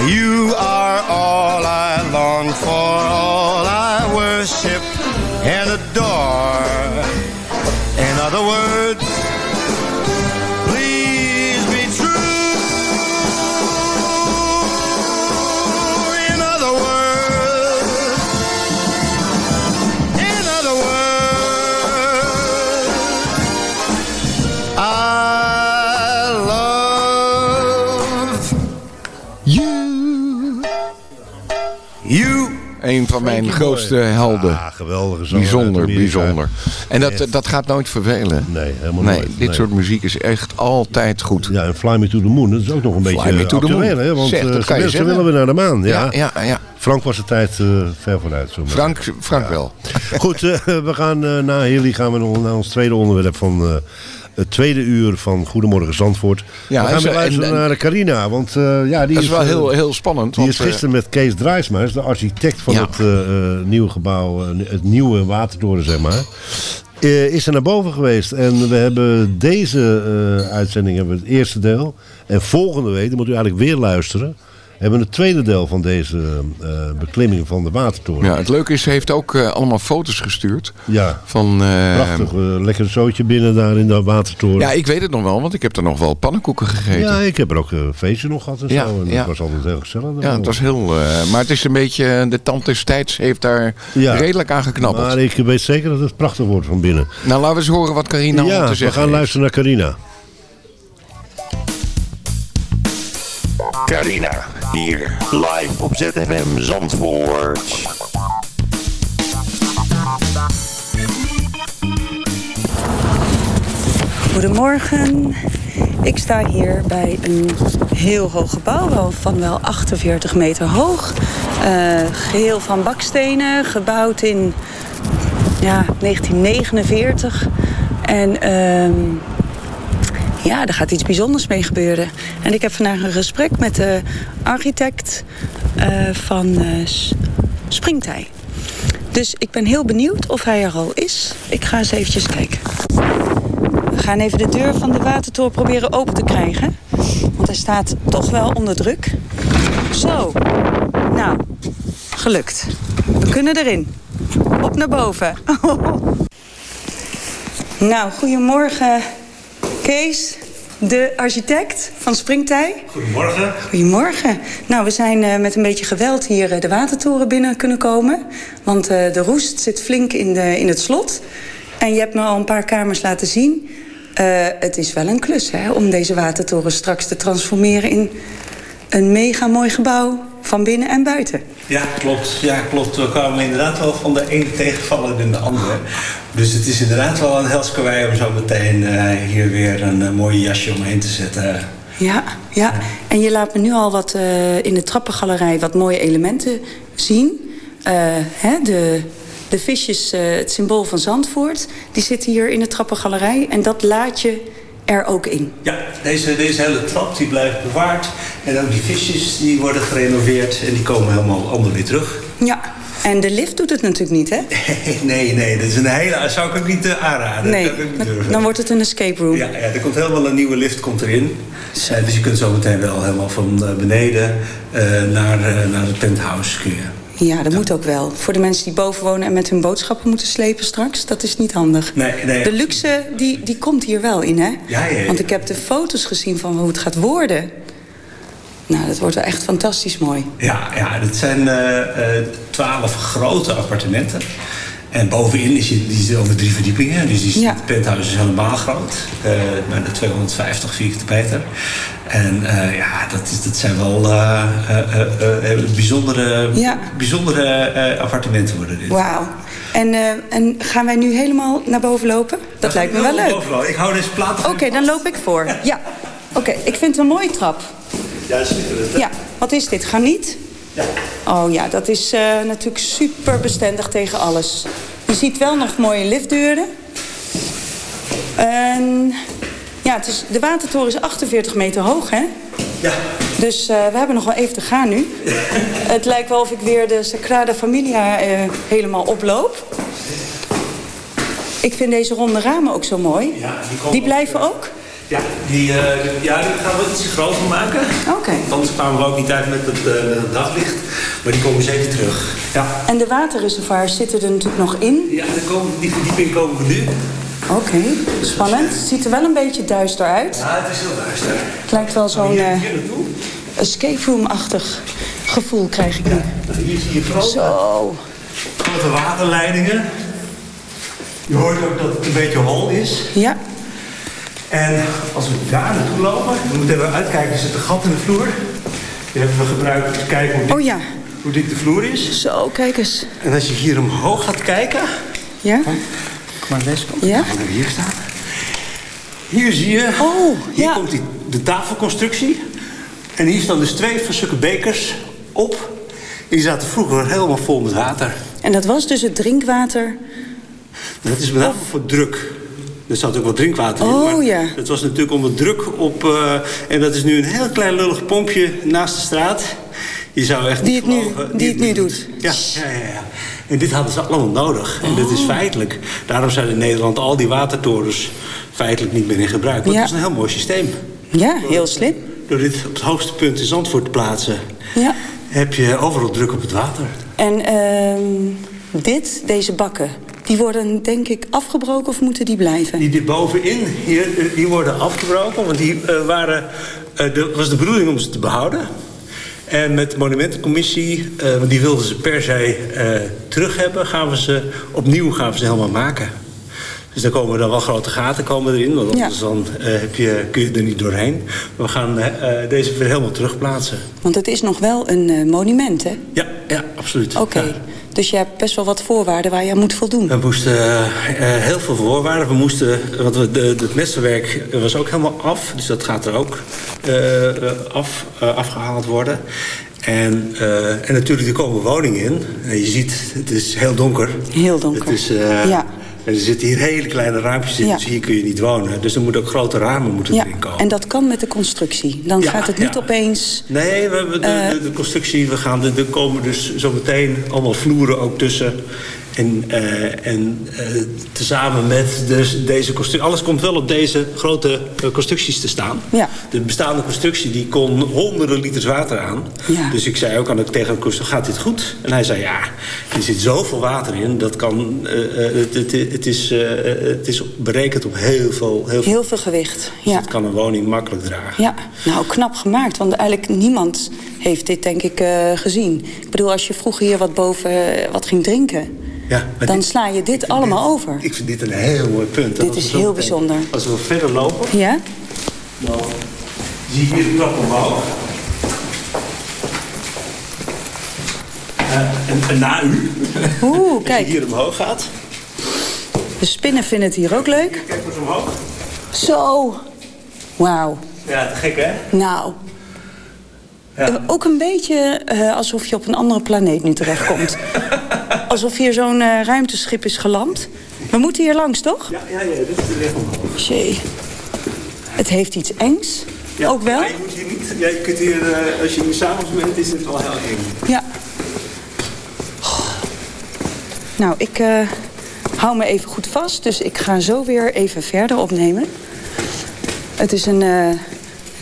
You are all I long for, all I worship and adore. In other words, mijn grootste helden. Ja, geweldige zanger Bijzonder, bijzonder. En dat, Echt. dat gaat nooit vervelen. Nee, helemaal Nee, nooit. dit Nee. soort muziek is echt altijd goed. Ja, en Fly Me to the Moon, dat is ook nog een Fly beetje Me to the Moon. hè? Want Zeg, eh, dat ze, willen- ze zeggen. willen weer naar de maan. Ja. Ja, ja, ja. Frank was de tijd eh, ver vooruit. Zo. Frank, Frank wel. Goed, eh, (laughs) we gaan eh, na Hilly gaan we naar ons tweede onderwerp van het tweede uur van Goedemorgen Zandvoort. Ja, we gaan weer luisteren en- en- naar Carina, want eh, ja, die Dat is wel eh, heel, heel spannend. Die want, is gisteren met Kees Drijsma, is de architect van Ja. het eh, eh, nieuwe gebouw, eh, het nieuwe Watertoren, zeg maar. eh, is er naar boven geweest. En we hebben deze eh, uitzending, hebben we het eerste deel. En volgende week, dan moet u eigenlijk weer luisteren... hebben we het tweede deel van deze eh, beklimming van de Watertoren. Ja, het leuke is, ze heeft ook eh, allemaal foto's gestuurd. Ja, Van, eh, prachtig. eh, lekker zootje binnen daar in de Watertoren. Ja, ik weet het nog wel, want ik heb er nog wel pannenkoeken gegeten. Ja, Ja, ik heb er ook een feestje nog gehad en Ja, zo. En ja. dat was altijd heel gezellig. het was heel... eh, maar het is een beetje... De tand des tijds heeft daar Ja. redelijk aan geknabbeld. Maar ik weet zeker dat het prachtig wordt van binnen. Nou, laten we eens horen wat Carina ja, te we zeggen gaan heeft. luisteren naar Carina. Carina, hier live op ZFM Zandvoort. Goedemorgen. Ik sta hier bij een heel hoog gebouw, van wel 48 meter hoog. Eh, geheel van bakstenen, gebouwd in ja, 1949. En ehm, ja, er gaat iets bijzonders mee gebeuren. En ik heb vandaag een gesprek met de architect eh, van eh, Springtij. Dus ik ben heel benieuwd of hij er al is. Ik ga eens eventjes kijken. We gaan even de deur van de watertoren proberen open te krijgen. Want hij staat toch wel onder druk. Zo. Nou, gelukt. We kunnen erin. Op naar boven. (laughs) nou, goedemorgen Kees, de architect van Springtij. Goedemorgen. Goedemorgen. Nou, we zijn eh, met een beetje geweld hier eh, de watertoren binnen kunnen komen. Want eh, de roest zit flink in, de, in het slot. En je hebt me al een paar kamers laten zien. Het is wel een klus hè, om deze watertoren straks te transformeren in een mega mooi gebouw van binnen en buiten. Ja, klopt. Ja, klopt. We kwamen inderdaad wel van de ene tegenvaller in de andere. Dus het is inderdaad wel een helskarwei om zo meteen eh, hier weer een eh, mooie jasje omheen te zetten. Ja, ja. En je laat me nu al wat eh, in de trappengalerij wat mooie elementen zien. Hè, de, de visjes, het symbool van Zandvoort, die zitten hier in de trappengalerij. En dat laat je er ook in. Ja, deze, deze hele trap die blijft bewaard. En ook die visjes die worden gerenoveerd en die komen helemaal allemaal weer terug. Ja, en de lift doet het natuurlijk niet, hè? (laughs) Nee, nee, dat is een hele... Dat zou ik ook niet eh, aanraden. Nee, niet dan wordt het een escape room. Ja, ja, er komt helemaal een nieuwe lift komt erin. Eh, dus je kunt zo meteen wel helemaal van eh, beneden naar, eh, naar het penthouse kun je. Ja, dat moet ook wel. Voor de mensen die boven wonen en met hun boodschappen moeten slepen straks, dat is niet handig. Nee, nee. De luxe, die, die komt hier wel in, hè? Ja, ja, ja. Want ik heb de foto's gezien van hoe het gaat worden. Nou, dat wordt wel echt fantastisch mooi. Ja, ja dit zijn eh, eh, twaalf grote appartementen. En bovenin is je, die over drie verdiepingen. Dus die, Ja. het penthouse is helemaal groot. eh bijna 250 vierkante meter. En eh, ja, dat, is, dat zijn wel eh, eh, bijzondere, Ja. bijzondere appartementen worden dit. Wauw. En, en gaan wij nu helemaal naar boven lopen? Dat lijkt me wel leuk. Overal. Ik hou deze plaat Oké, dan loop ik voor. Ja. Oké, ik vind het een mooie trap. Ja, schitterend. Ja, wat is dit? Graniet? Ja. Oh ja, dat is natuurlijk super bestendig tegen alles. Je ziet wel nog mooie liftdeuren. En ja, het is, de watertoren is 48 meter hoog, hè? Ja. Dus eh, we hebben nog wel even te gaan nu. (laughs) het lijkt wel of ik weer de Sagrada Familia eh, helemaal oploop. Ik vind deze ronde ramen ook zo mooi. Ja, die komen die blijven ook? Ja, die, eh, ja, die gaan we iets groter maken. Oké. Anders kwamen we ook niet uit met het, met het daglicht. Maar die komen zeker terug. Ja, En de waterreservoirs zitten er natuurlijk nog in. ja komen, die verdieping komen we nu. Oké, spannend. Het ziet er wel een beetje duister uit. Ja, het is heel duister. Het lijkt wel zo'n naartoe. escape room-achtig gevoel krijg ik nu. Hier zie je grote, Zo. grote waterleidingen. Je hoort ook dat het een beetje hol is. Ja. En als we daar naartoe lopen, we moeten even uitkijken, er zit een gat in de vloer. Die hebben we gebruikt om te kijken hoe dik, Oh ja. hoe dik de vloer is. Zo, kijk eens. En als je hier omhoog gaat kijken, Ja? Maar deze kant. Ja? Dan hier staan. Hier zie je, Oh, hier ja. komt die, de tafelconstructie. En hier staan dus twee van bekers op. Die zaten vroeger helemaal vol met water. En dat was dus het drinkwater. Dat is met name voor druk. Er zat ook wat drinkwater in. Oh, maar ja. Het was natuurlijk onder druk op... eh, en dat is nu een heel klein lullig pompje naast de straat. Je zou echt Die het nu- die het nu doet. Ja, ja, ja, ja. En dit hadden ze allemaal nodig. En dat Oh. is feitelijk. Daarom zijn in Nederland al die watertorens feitelijk niet meer in gebruik. Want Ja. het is een heel mooi systeem. Ja, heel slim. Door dit op het hoogste punt in Zandvoort te plaatsen... Ja. heb je overal druk op het water. En ehm, dit, deze bakken, die worden denk ik afgebroken of moeten die blijven? Die er bovenin, hier, eh, die worden afgebroken. Want die eh, waren, de, was de bedoeling om ze te behouden. En met de monumentencommissie, eh, die wilden ze per se eh, terug hebben... we ze opnieuw we ze helemaal maken. Dus daar komen dan wel grote gaten komen erin. Want Ja. anders dan, eh, heb je, kun je er niet doorheen. We gaan eh, eh, deze weer helemaal terugplaatsen. Want het is nog wel een monument, hè? Ja, ja absoluut. Oké. Ja. Dus je hebt best wel wat voorwaarden waar je aan moet voldoen. We moesten heel veel voorwaarden. We moesten, want we, de, het mesterwerk was ook helemaal af. Dus dat gaat er ook af, eh, afgehaald worden. En, en natuurlijk, er komen woningen in. En je ziet, het is heel donker. Heel donker. Het is, Ja. En er zitten hier hele kleine raampjes in, Ja. dus hier kun je niet wonen. Dus er moeten ook grote ramen moeten Ja, erin komen. en dat kan met de constructie. Dan Ja, gaat het niet opeens... Nee, we hebben de, Eh. de, de constructie, we gaan, er komen dus zometeen allemaal vloeren ook tussen. En, eh, en eh, tezamen met dus deze constructie, alles komt wel op deze grote eh, constructies te staan. Ja. De bestaande constructie die kon honderden liters water aan. Ja. Dus ik zei ook aan de, tegen de gaat dit goed? En hij zei, ja, er zit zoveel water in. Dat kan, het, het, het, is, het is berekend op heel veel, heel veel. Heel veel gewicht, ja. Het kan een woning makkelijk dragen. Ja, nou knap gemaakt. Want eigenlijk niemand heeft dit denk ik gezien. Ik bedoel, als je vroeger hier wat boven wat ging drinken... Ja, dan dit- sla je dit allemaal over. Ik vind dit een heel mooi punt. Dit is heel bijzonder. Als we verder lopen, Ja? dan zie je hier de trap omhoog. Eh, en, en na u, Oeh, (laughs) als kijk. je hier omhoog gaat, De spinnen vinden het hier ook leuk. kijk maar eens omhoog. Zo. Wauw. Ja, te gek hè? Nou, Ja. eh, ook een beetje eh, alsof je op een andere planeet nu terechtkomt. (laughs) alsof hier zo'n eh, ruimteschip is geland. We moeten hier langs, toch? Ja, ja, ja, dit is de weg omhoog. Jee. Het heeft iets engs. Ja, ook wel? maar je moet hier niet, ja, je kunt hier, als je hier s'avonds bent, is het wel heel eng. Ja. Nou, ik hou me even goed vast. Dus ik ga zo weer even verder opnemen. Het is een, een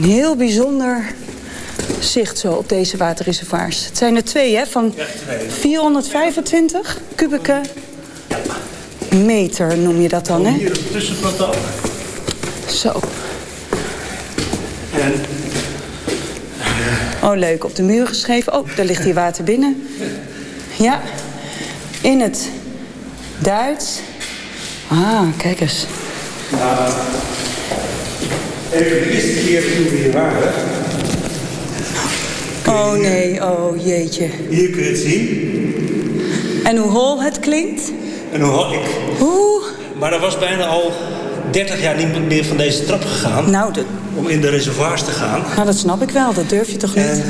heel bijzonder zicht zo op deze waterreservoirs. Het zijn er twee, hè? Van 425 kubieke meter noem je dat dan, hè? Hier tussenplateau. Zo. En Oh, leuk. Op de muur geschreven. Oh, daar ligt hier water binnen. Ja. In het Duits. Ah, kijk eens. even de eerste keer toen we hier waren, Oh nee, oh jeetje. hier kun je het zien. En hoe hol het klinkt? En hoe had ik Hoe? Maar er was bijna al 30 jaar niemand meer van deze trap gegaan. Nou, Om in de reservoirs te gaan. nou, dat snap ik wel. Dat durf je toch niet? En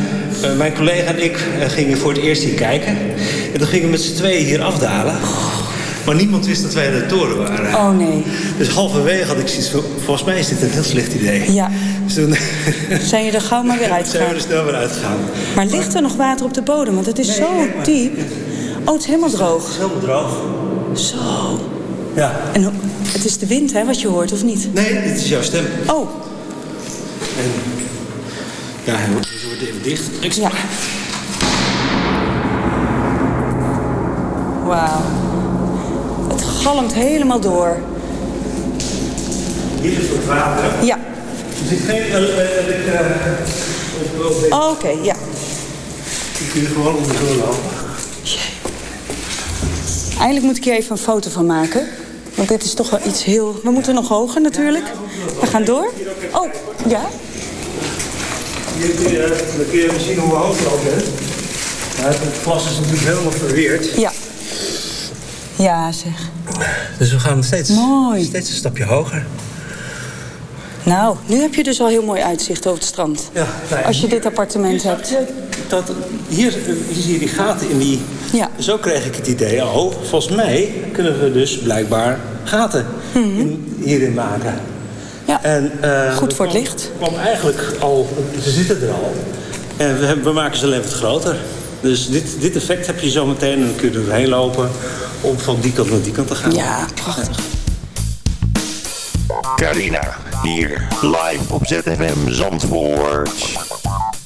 eh, mijn collega en ik eh, gingen voor het eerst hier kijken. En toen gingen we met z'n tweeën hier afdalen. Maar niemand wist dat wij in de toren waren. Oh nee. Dus halverwege had ik zoiets van... Volgens mij is dit een heel slecht idee. Ja. Toen (laughs) Zijn je er gauw maar weer zijn we uitgegaan? er snel weer uitgegaan. Maar ligt er nog water op de bodem? Want het is zo diep. Oh, het is helemaal droog. Het is helemaal droog. Zo. Ja. En het is de wind, hè, wat je hoort, of niet? Nee, dit is jouw stem. Oh, En, ja, hij wordt even dicht. Ik ja. Wauw. Het galmt helemaal door. Hier is het water. Ja. Er zit geen... eh, op- Oh, Oké, ja. Je kunt er gewoon onderdoor lopen. Eigenlijk moet ik hier even een foto van maken. Want dit is toch wel iets heel... We moeten nog hoger natuurlijk. We gaan door. Oh, ja? Hier kun je, dan kun je even zien hoe hoog je al bent. Het glas is natuurlijk helemaal verweerd. Ja. Ja, zeg. Dus we gaan steeds, Mooi. steeds een stapje hoger. Nou, nu heb je dus al heel mooi uitzicht over het strand. Ja, als je dit appartement hebt. Dat, hier, zie je die gaten in die... Ja. Zo kreeg ik het idee, oh, volgens mij kunnen we dus blijkbaar gaten mhm. in, hierin maken. Ja, en, eh, goed voor het licht. kwam eigenlijk al, ze zitten er al. En we, hebben, we maken ze alleen wat groter. Dus dit, dit effect heb je zo meteen en dan kun je er doorheen lopen... om van die kant naar die kant te gaan. Ja, prachtig. Carina, hier live op ZFM Zandvoort.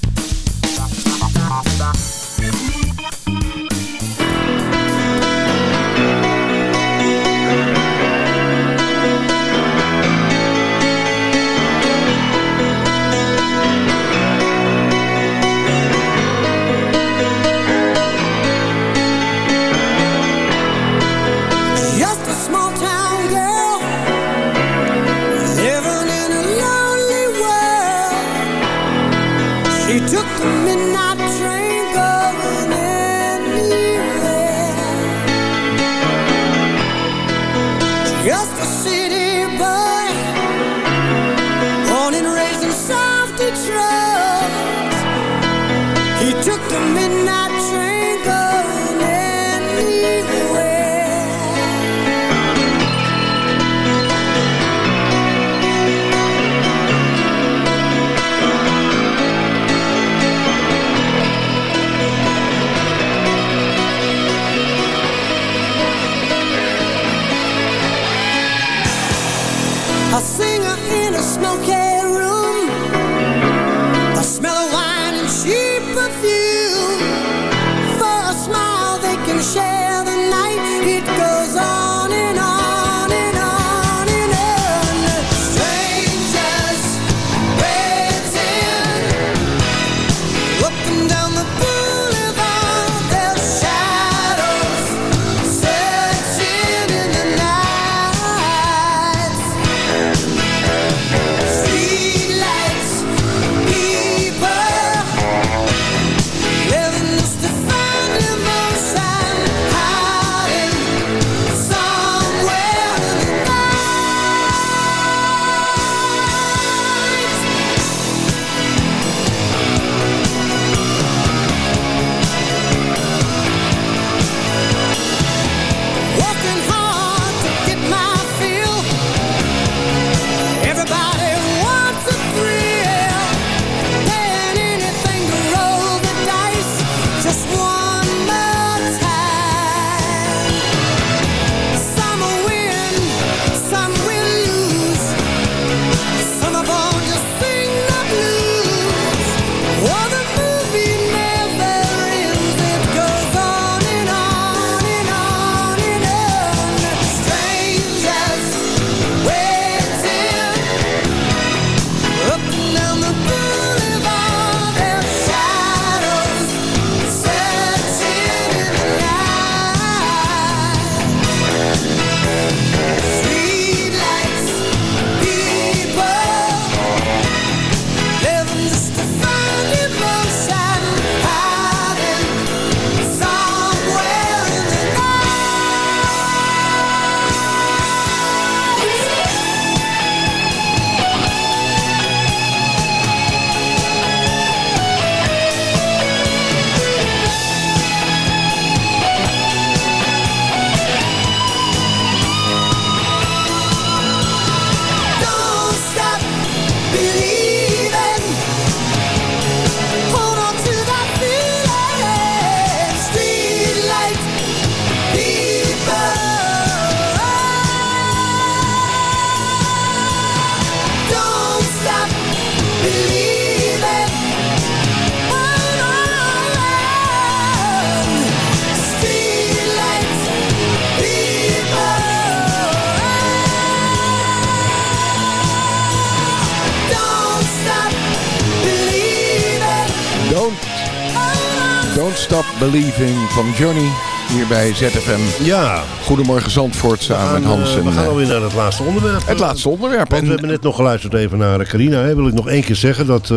Stop Believing van Johnny hier bij ZFM. Ja. Goedemorgen Zandvoort samen met Hans. Eh, en, we gaan eh, alweer naar het laatste onderwerp. Het laatste onderwerp. Want we hebben net nog geluisterd even naar eh, Carina. Wil ik nog één keer zeggen, dat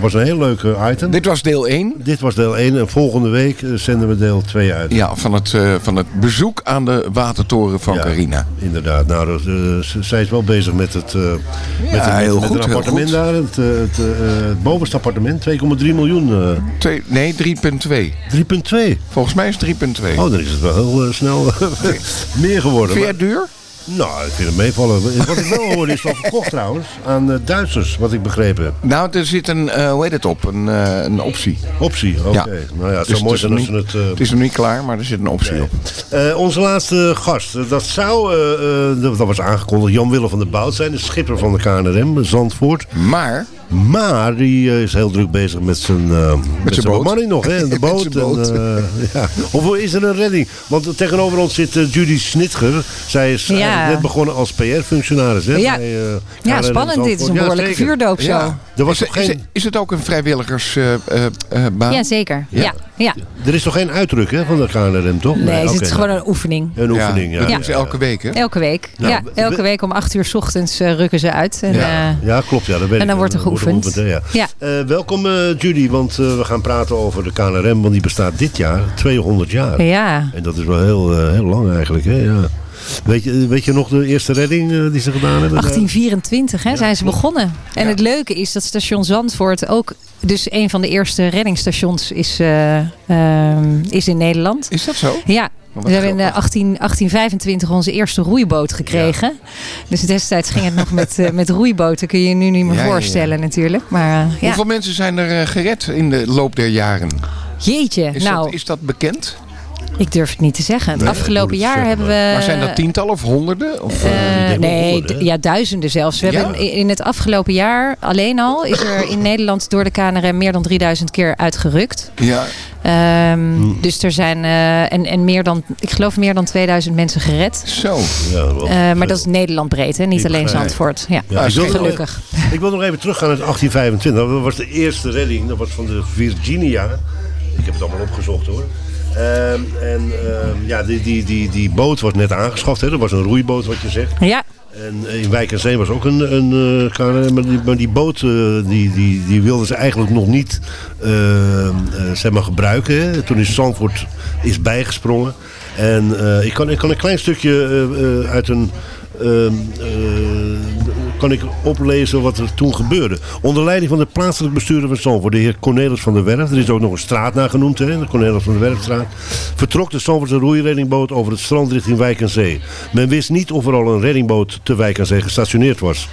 was een heel leuk item. Dit was deel 1. Dit was deel 1 en volgende week zenden we deel 2 uit. Ja, van het, van het bezoek aan de watertoren van Carina. inderdaad. Nou, Ze zij is wel bezig met het, ja, met het, heel met het appartement daar. Het, het bovenste appartement, 2,3 miljoen. Twee, nee, 3,5. 3,2. 3,2? Volgens mij is het 3,2. Oh, dan is het wel heel eh, snel eh, (laughs) meer geworden. Vind duur? Nou, ik vind het meevallen. Wat ik wel hoorde is wel verkocht trouwens aan uh, Duitsers, wat ik begrepen heb. Nou, er zit een, hoe heet het op, een, een optie. Optie, oké. Nou ja, het dus zou mooi zijn als het... het is nog niet klaar, maar er zit een optie nee. op. onze laatste gast, dat zou, dat was aangekondigd, Jan Willem van der Bout zijn, de schipper van de KNRM, Zandvoort. Maar... Maar die eh, is heel druk bezig met zijn, eh, met zijn boot. nog, hè, de (laughs) boot. zijn boot. En, eh, ja. Of is er een redding? Want tegenover ons zit Judy Snitger. Zij is Ja. net begonnen als PR-functionaris. Hè, Ja. bij, eh, Ja, spannend. Dit is een. Ja, behoorlijke zeker. vuurdoop zo. Ja. Er was is, toch is, geen- is het ook een vrijwilligersbaan? Jazeker. Ja. Ja. Er is toch geen uitdruk hè, van de KNRM, toch? Nee, het is gewoon een oefening. Een oefening, ja. Dat Ja. ze elke week, hè? Elke week. Nou, ja, elke week om acht uur 's ochtends eh, rukken ze uit. En, Ja, eh, ja, klopt. Ja, dat weet en dan ik. wordt er geoefend. Ja. Ja. Eh, welkom eh, Judy, want eh, we gaan praten over de KNRM, want die bestaat dit jaar 200 jaar. Ja. En dat is wel heel, eh, heel lang eigenlijk. Hè? Ja. Weet, je, weet je nog de eerste redding die ze gedaan hebben? 1824 hè, zijn ze begonnen. En het leuke is dat station Zandvoort ook dus een van de eerste reddingsstations is, eh, ehm, is in Nederland. Is dat zo? Ja. We hebben in eh, grappig. 18, 1825 onze eerste roeiboot gekregen. Dus destijds ging het nog met, eh, met roeiboten. Kun je je nu niet meer Ja, voorstellen natuurlijk. Maar eh, ja. Hoeveel mensen zijn er eh, gered in de loop der jaren? Jeetje, Is, nou, dat, is dat bekend? ik durf het niet te zeggen. Het afgelopen jaar zeggen, hebben we... Maar zijn dat tientallen of honderden? Of, Eh, nee, honderden, ja, duizenden zelfs. We Ja? hebben in- in het afgelopen jaar alleen al is er in (coughs) Nederland door de KNRM meer dan 3000 keer uitgerukt. ja, Ehm, Hmm. Dus er zijn eh, en, en meer dan, ik geloof meer dan 2000 mensen gered. zo. Ja, wel. Eh, maar dat is Nederland breed, hè? niet Ik alleen begrijp. Zandvoort. Ja. Ja, ik, wil nog, Gelukkig. ik wil nog even teruggaan naar 1825. Dat was de eerste redding. Dat was van de Virginia. Ik heb het allemaal opgezocht hoor. Ehm, en ehm, ja, die, die, die, die boot was net aangeschaft. Hè. Dat was een roeiboot wat je zegt. Ja, En in Wijk en Zee was ook een, een eh, maar die, maar die boot eh, die, die, die wilden ze eigenlijk nog niet eh, eh, zeg maar gebruiken. Toen is Zandvoort is bijgesprongen. En eh, ik, kan, ik kan een klein stukje eh, eh, uit een... kan ik oplezen wat er toen gebeurde. Onder leiding van de plaatselijk bestuurder van Zandvoort, de heer Cornelis van der Werf. Er is ook nog een straat naar genoemd, hè, de Cornelis van der Werfstraat. Vertrok de Zandvoortse roeireddingboot over het strand richting Wijk en Zee. Men wist niet of er al een reddingboot te Wijk en Zee gestationeerd was.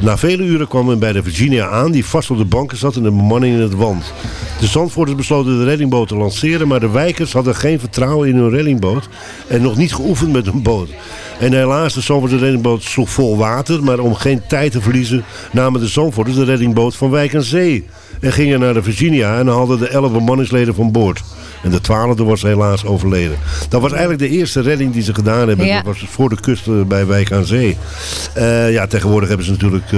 Na vele uren kwam men bij de Virginia aan, die vast op de banken zat en de bemanning in het wand. De Zandvoorters besloten de reddingboot te lanceren, maar de wijkers hadden geen vertrouwen in hun reddingboot en nog niet geoefend met hun boot. En helaas, de Zandvoortse reddingboot sloeg vol water, maar om geen tijd te verliezen namen de Zandvoorters de reddingboot van Wijk en Zee. En gingen naar de Virginia en hadden de elf bemanningsleden van boord. En de twaalfde was helaas overleden. Dat was eigenlijk de eerste redding die ze gedaan hebben. Ja. Dat was voor de kust eh, bij Wijk aan Zee. Eh, ja, tegenwoordig hebben ze natuurlijk eh,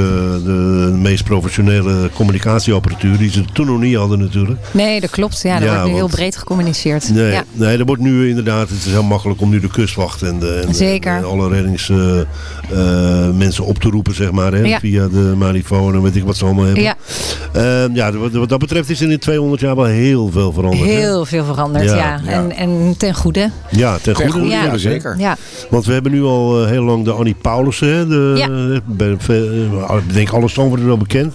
de meest professionele communicatieapparatuur. Die ze toen nog niet hadden natuurlijk. nee, dat klopt. Ja, er Ja, wordt nu heel breed gecommuniceerd. Nee, Ja. nee, er wordt nu inderdaad, het is heel makkelijk om nu de kustwacht en, de, en, de- Zeker. en alle reddingsmensen op te roepen, zeg maar, hè, via de marifoon en weet ik wat ze allemaal hebben. Ja. Eh, ja, wat, wat dat betreft is er in 200 jaar wel heel veel veranderd. hè? Heel veel veranderd, Ja, ja. ja. En, en ten goede. Ja, ten goede goede, zeker. Ja. Want we hebben nu al eh, heel lang de Annie Paulussen. Hè, de, Ja. eh, ben, eh, ik denk alle worden wel bekend.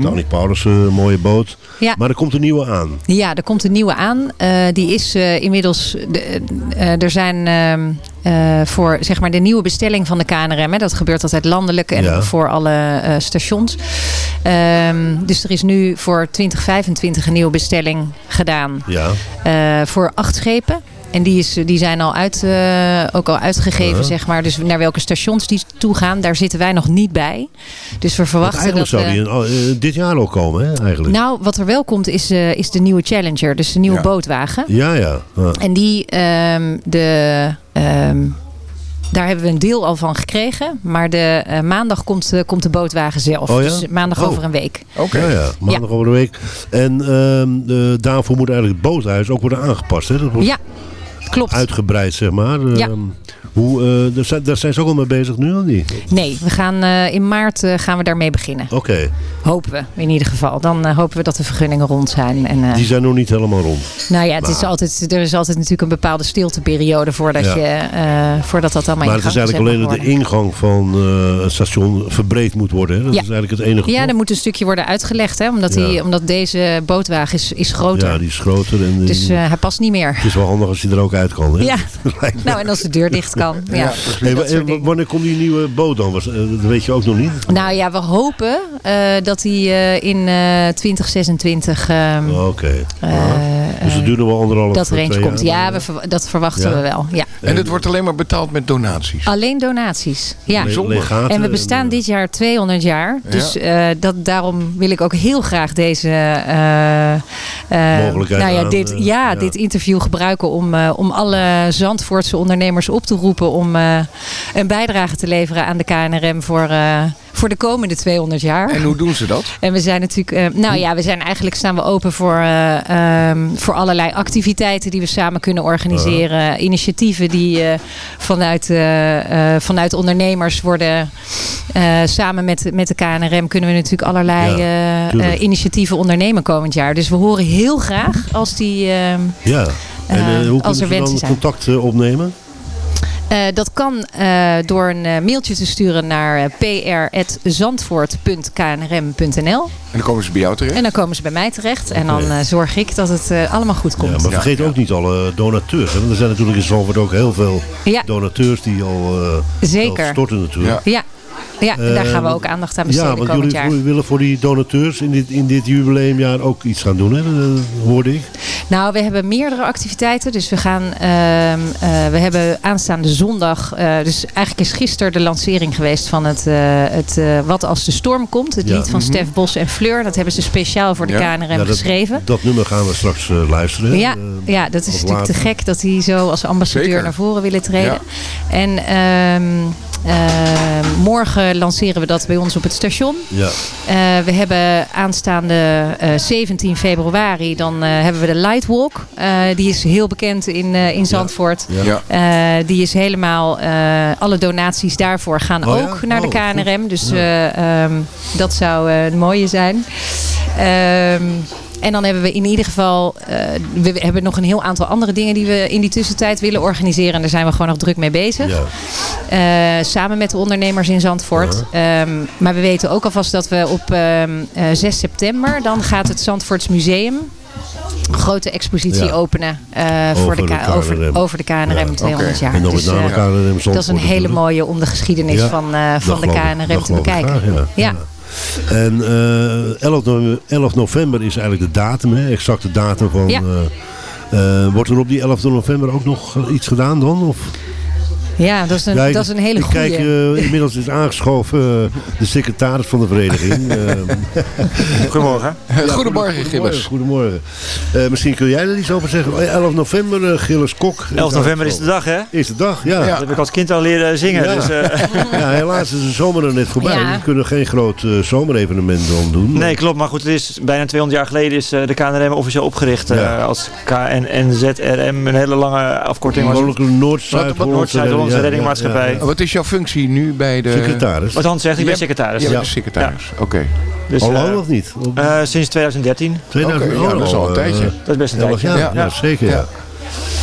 De Annie Paulussen, een mooie boot. Ja. Maar er komt een nieuwe aan. Ja, er komt een nieuwe aan. Eh, die is eh, inmiddels. De, eh, er zijn eh, voor zeg maar de nieuwe bestelling van de KNRM. Hè, dat gebeurt altijd landelijk en Ja. voor alle eh, stations. Ehm, dus er is nu voor 2025 een nieuwe bestelling gedaan. Ja. eh, voor acht schepen. En die, is, die zijn al uit, ook al uitgegeven, zeg maar. Dus naar welke stations die toe gaan, daar zitten wij nog niet bij. Dus we Want verwachten eigenlijk dat... zou die oh, dit jaar al komen, hè, eigenlijk. nou, wat er wel komt is, is de nieuwe Challenger. Dus de nieuwe Ja. bootwagen. Ja, ja. ja. En die, ehm, de, ehm, daar hebben we een deel al van gekregen. Maar de, eh, maandag komt, eh, komt de bootwagen zelf. Oh ja? Dus maandag Oh. over een week. Oké. Ja, ja, maandag over de week. En ehm, de, daarvoor moet eigenlijk het boothuis ook worden aangepast. Hè? Dat wordt Ja, klopt. uitgebreid, zeg maar. Ja. Hoe, eh, daar, zijn, daar zijn ze ook al mee bezig nu, of niet? Nee, we gaan, eh, in maart eh, gaan we daarmee beginnen. Oké, Hopen we in ieder geval. Dan hopen we dat de vergunningen rond zijn. En, die zijn nog niet helemaal rond. nou ja, het is Maar- altijd, er is altijd natuurlijk een bepaalde stilteperiode voordat, Ja. je, voordat dat allemaal Maar in het is eigenlijk alleen dat de ingang van het station verbreed moet worden. Hè? Dat Ja. is eigenlijk het enige. Ja, er moet een stukje worden uitgelegd. Hè, omdat, Ja. die, omdat deze bootwagen is, is groter. Ja, die is groter. En die- Dus hij past niet meer. het is wel handig als hij er ook uit kan. Hè? Ja. (laughs) Nou, en als de deur dicht kan. Kan. Ja. Hey, Dat dingen. wanneer komt die nieuwe boot dan? Eh, dat weet je ook nog niet? Nou ja, we hopen eh, dat hij eh, in eh 2026 ehm, Oké. eh, dus het duurt nog wel anderhalf dat range jaar komt. Ja, eh? we dat verwachten Ja. we wel. Ja. En het wordt alleen maar betaald met donaties. Alleen donaties. Ja. Legaten en we en, bestaan dit jaar 200 jaar. Ja. Dus eh, dat, daarom wil ik ook heel graag deze eh, eh, Mogelijkheid nou ja, aan, dit, eh, ja, ja. dit interview gebruiken om, eh, om alle Zandvoortse ondernemers op te roepen om eh, een bijdrage te leveren aan de KNRM voor, eh, voor de komende 200 jaar. En hoe doen ze dat? En we zijn natuurlijk, eh, nou ja, we zijn eigenlijk staan we open voor, eh, ehm, voor allerlei activiteiten die we samen kunnen organiseren. Initiatieven die vanuit, vanuit ondernemers worden. samen met, met de KNRM kunnen we natuurlijk allerlei Ja, initiatieven ondernemen komend jaar. Dus we horen heel graag als die. ehm, Ja. En hoe kunnen ze dan zijn. contact opnemen? Eh, dat kan eh, door een eh, mailtje te sturen naar pr.zandvoort.knrm.nl. En dan komen ze bij jou terecht? En dan komen ze bij mij terecht. En dan zorg ik dat het allemaal goed komt. Ja, maar vergeet ook niet alle donateurs. Hè? Want er zijn natuurlijk in Zandvoort ook heel veel Ja. donateurs die al eh, Zeker. storten natuurlijk. Ja, ja daar Eh, gaan we ook aandacht aan besteden Ja, want komend jullie jaar. willen voor die donateurs in dit, in dit jubileumjaar ook iets gaan doen, hè? Dat hoorde ik. Nou, we hebben meerdere activiteiten. Dus we gaan, ehm, eh, we hebben aanstaande zondag, eh, dus eigenlijk is gisteren de lancering geweest van het, eh, het eh, Wat als de storm komt. Het Ja. lied van Mhm. Stef Bos en Fleur. Dat hebben ze speciaal voor de KNRM Ja, dat, geschreven. Dat nummer gaan we straks eh, luisteren. Ja, Eh, ja, dat is natuurlijk te gek dat die zo als ambassadeur Zeker. naar voren willen treden. Ja. En ehm, ehm, morgen lanceren we dat bij ons op het station. Ja. Eh, we hebben aanstaande eh, 17 februari, dan eh, hebben we de Lightwalk. Eh, die is heel bekend in, eh, in Zandvoort. Ja. Eh, die is helemaal, eh, alle donaties daarvoor gaan Oh ja? ook naar de Oh, KNRM. Dus eh, ehm, dat zou eh, het mooie zijn. Ehm, en dan hebben we in ieder geval, eh, we hebben nog een heel aantal andere dingen die we in die tussentijd willen organiseren. En daar zijn we gewoon nog druk mee bezig. Eh, samen met de ondernemers in Zandvoort. Ehm, maar we weten ook alvast dat we op ehm, eh, 6 september, dan gaat het Zandvoorts Museum grote expositie Ja. openen Over voor de, over, over de KNRM 200 jaar. Dus, KNRM dat is een hele mooie om de geschiedenis Ja, van, van de. KNRM te bekijken. graag, ja. En eh 11, november, 11 november is eigenlijk de datum, hè? exacte datum van... Ja. eh, eh, wordt er op die 11 november ook nog eh, iets gedaan dan? Of? Ja, dat is een, Ja, ik- dat is een hele ik goede. kijk, eh, inmiddels is aangeschoven eh, de secretaris van de vereniging. (laughs) eh. Goedemorgen. Ja, Goedemorgen, Gilles. Goedemorgen. Eh, misschien kun jij er iets over zeggen. Oh, ja, 11 november, Gilles Kok. 11 november is de dag, hè? Is de dag, ja. Dat heb ik als kind al leren zingen. Ja. Dus, eh, (laughs) ja, helaas is de zomer er net voorbij. Ja. We kunnen geen groot zomerevenement dan doen. Nee, klopt. Maar goed, het is bijna 200 jaar geleden is de KNRM officieel opgericht. Ja. als KNNZRM. Een hele lange afkorting was. Mogelijk een Noord-Zuid- Wat- Ja, ja, Reddingmaatschappij. ja, Wat is jouw functie nu bij de... Secretaris. Wat Hans zegt, ik ben secretaris. Ja. secretaris, oké. Dus, Al lang eh, of niet? eh, sinds 2013. 2000, Oké, ja, dat is al een eh, tijdje. Dat is best een tijdje. Ja. Ja, zeker. Ja.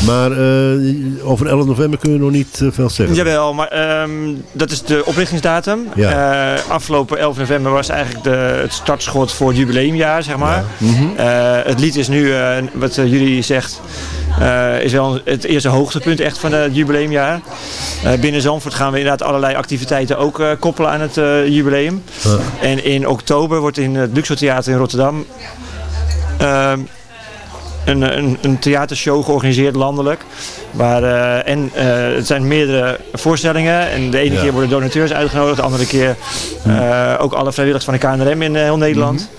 Maar eh, over 11 november kun je nog niet veel zeggen. Jawel, maar ehm, dat is de oprichtingsdatum. Ja. Eh, afgelopen 11 november was eigenlijk de, het startschot voor het jubileumjaar, zeg maar. Mhm. Eh, het lied is nu, eh, wat jullie zegt, is wel het eerste hoogtepunt echt van het jubileumjaar. Eh, binnen Zandvoort gaan we inderdaad allerlei activiteiten ook eh, koppelen aan het eh, jubileum. En in oktober wordt in het Luxor Theater in Rotterdam ehm, een, een, een theatershow georganiseerd landelijk. Waar, eh, en eh, het zijn meerdere voorstellingen. En de ene Ja. keer worden donateurs uitgenodigd. De andere keer eh, ook alle vrijwilligers van de KNRM in eh, heel Nederland.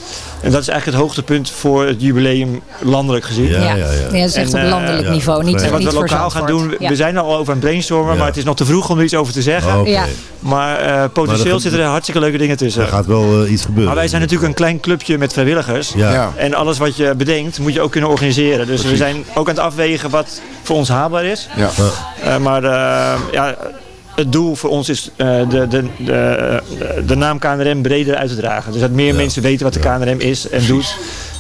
En dat is eigenlijk het hoogtepunt voor het jubileum landelijk gezien. Ja, ja, ja. Ja, dat is echt op eh, landelijk niveau, niet- en wat niet we voor lokaal gaan doen, we- Ja. we zijn al over aan het brainstormen, Ja. maar het is nog te vroeg om er iets over te zeggen. Oké. Ja. Maar eh, potentieel zitten er hartstikke leuke dingen tussen. Er gaat wel eh, iets gebeuren. Maar wij zijn natuurlijk een klein clubje met vrijwilligers. Ja. Ja. En alles wat je bedenkt moet je ook kunnen organiseren. Dus we zijn ook aan het afwegen wat voor ons haalbaar is. Ja. Eh, maar eh, ja, het doel voor ons is eh, de, de, de, de naam KNRM breder uit te dragen. Dus dat meer mensen weten wat de KNRM is en doet.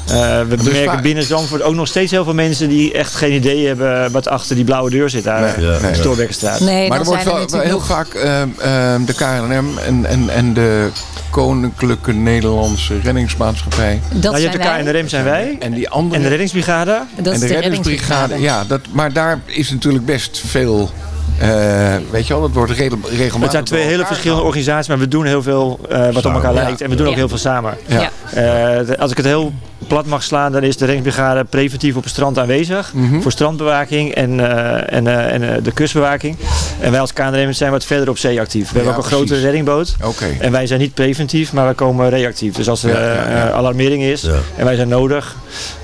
Eh, we bemerken vaak- binnen Zandvoort ook nog steeds heel veel mensen die echt geen idee hebben wat achter die blauwe deur zit daar. Nee, nee. de Stoorbekkenstraat. Nee, maar er wordt zijn wel, er heel nog- vaak ehm, ehm, de KNRM en, en, en de Koninklijke Nederlandse Reddingsmaatschappij. Dat Nou, je zijn hebt de wij. KNRM zijn wij. En die andere. En de reddingsbrigade. Dat en de de reddingsbrigade. Ja, dat, maar daar is natuurlijk best veel Eh, weet je wel, dat wordt regel- regelmatig... Het zijn twee hele elkaar verschillende organisaties, maar we doen heel veel eh, wat op elkaar Ja. lijkt. En we doen ook heel veel samen. Ja. Eh, als ik het heel plat mag slaan, dan is de reddingsbrigade preventief op het strand aanwezig. Mhm. Voor strandbewaking en, eh, en, eh, en de kustbewaking. En wij als KNRM zijn wat verder op zee actief. We hebben ook een precies. grotere reddingboot. Oké. En wij zijn niet preventief, maar wij komen reactief. Dus als er Ja, ja, ja. eh, alarmering is en wij zijn nodig.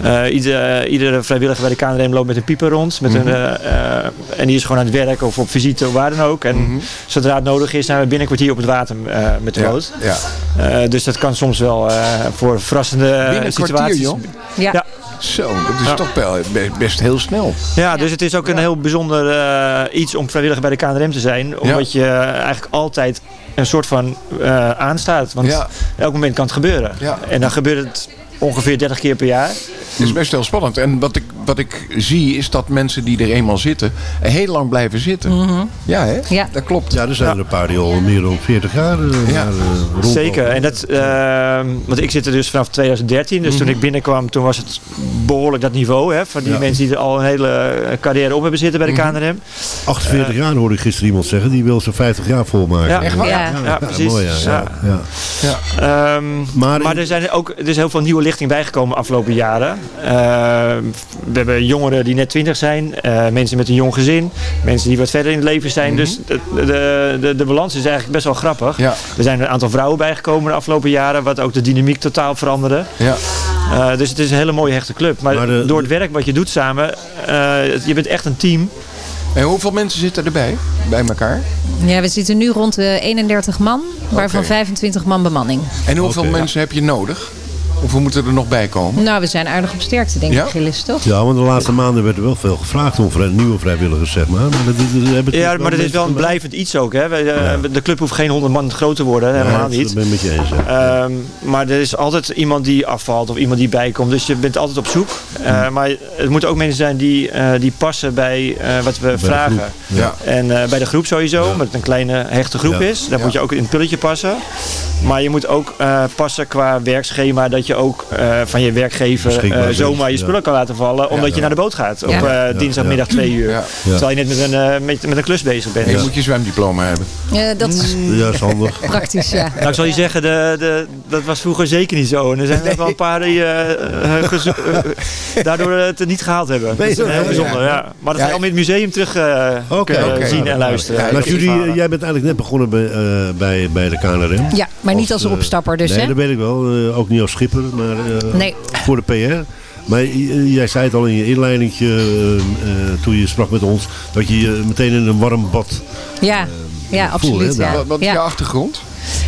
eh, ieder, iedere vrijwilliger bij de KNRM loopt met een pieper rond. Met Mhm. een, eh, eh, en die is gewoon aan het werk of op visite of waar dan ook. En Mhm. zodra het nodig is, zijn we binnen een kwartier op het water eh, met de Ja, boot. ja. Eh, dus dat kan soms wel eh, voor verrassende situaties. kwartier, joh? Ja. Ja. Zo, dat is Ja. toch wel be- best heel snel. Ja, dus het is ook een heel bijzonder eh, iets om vrijwilliger bij de KNRM te zijn. Omdat je eigenlijk altijd een soort van eh, aanstaat. Want Ja. elk moment kan het gebeuren. Ja. En dan gebeurt het ongeveer 30 keer per jaar. Het is best heel spannend. En wat ik, wat ik zie is dat mensen die er eenmaal zitten, heel lang blijven zitten. Ja, hè? Ja. Dat klopt. Ja, er zijn er een paar die al meer dan 40 jaar eh, Ja. daar, eh. Zeker. En dat, ehm, want ik zit er dus vanaf 2013. Dus toen ik binnenkwam, toen was het behoorlijk dat niveau. Hè, van die Ja. mensen die er al een hele eh, carrière op hebben zitten bij de KNRM. 48 jaar hoorde ik gisteren iemand zeggen, die wil ze 50 jaar volmaken. Ja, Echt waar? Ja, ja, precies. mooi, ja. Ja. ja. ja. Ehm, Maar- maar er, zijn ook, er is heel veel nieuwe lichting bijgekomen de afgelopen jaren. Ehm, we hebben jongeren die net 20 zijn, eh, mensen met een jong gezin, mensen die wat verder in het leven zijn. Dus de, de, de, de balans is eigenlijk best wel grappig. Ja. Er zijn een aantal vrouwen bijgekomen de afgelopen jaren, wat ook de dynamiek totaal veranderde. Ja. Eh, dus het is een hele mooie hechte club. Maar, Maar de- door het werk wat je doet samen, eh, je bent echt een team. En hoeveel mensen zitten erbij? Bij elkaar? Ja, we zitten nu rond de 31 man, waarvan Oké. 25 man bemanning. En hoeveel mensen heb je nodig? Hoeveel moeten er nog bij komen? Nou, we zijn aardig op sterkte, denk Ja? ik, Gilles, toch? Ja, want de laatste maanden werd er wel veel gevraagd om nieuwe vrijwilligers, zeg maar. maar dat, dat- dat Ja, maar dat is wel een blijvend iets ook. Hè? We, eh, De club hoeft geen 100 man groot te worden, helemaal Ja, niet. Dat ben ik met je eens. ja. Ehm, maar er is altijd iemand die afvalt of iemand die bijkomt. Dus je bent altijd op zoek. Eh. Maar het moeten ook mensen zijn die, eh, die passen bij eh, wat we vragen. ja. En eh, bij de groep sowieso, omdat het een kleine hechte groep Ja. is. Daar Ja. moet je ook in het pulletje passen. Maar je moet ook eh, passen qua werkschema. Dat je ook eh, van je werkgever eh, bent, zomaar je ja. spullen kan laten vallen. Omdat je naar de boot gaat op Ja. eh, dinsdagmiddag ja. twee uur. Ja. Terwijl je net met een, eh, met, met een klus bezig bent. En je moet je zwemdiploma hebben. Eh, dat is Ja, is handig. (laughs) praktisch, ja. Nou, ik zal je zeggen, de, de, dat was vroeger zeker niet zo. En er zijn er wel een paar die gezo- (laughs) daardoor het niet gehaald hebben. dat is Nee, heel ja, bijzonder, ja. ja. Maar dat Ja. ga je allemaal in het museum terug eh, oké. zien en luisteren. Ja, Maar jullie, jij bent eigenlijk net begonnen bij, eh, bij, bij de KNRM. Ja, maar niet als opstapper dus, Nee, dat weet ik wel. Eh, ook niet als schipper, maar eh, Nee. voor de PR. Maar j- jij zei het al in je inleidingje, eh, eh, toen je sprak met ons, dat je je meteen in een warm bad... Ja, ja absoluut. hè, Ja. Wat, wat is Ja. je achtergrond?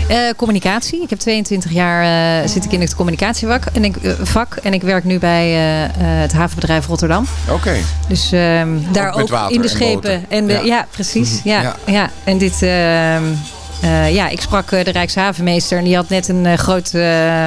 Eh, communicatie. Ik heb 22 jaar eh, zit ik in het communicatievak en ik, eh, vak en ik werk nu bij eh, eh, het havenbedrijf Rotterdam. Oké. Dus ehm, daar met ook, water in de en schepen. En de, Ja. ja. precies. Ja, Ja. ja. En dit. Eh, ja, ik sprak eh, de Rijkshavenmeester en die had net een eh, groot eh,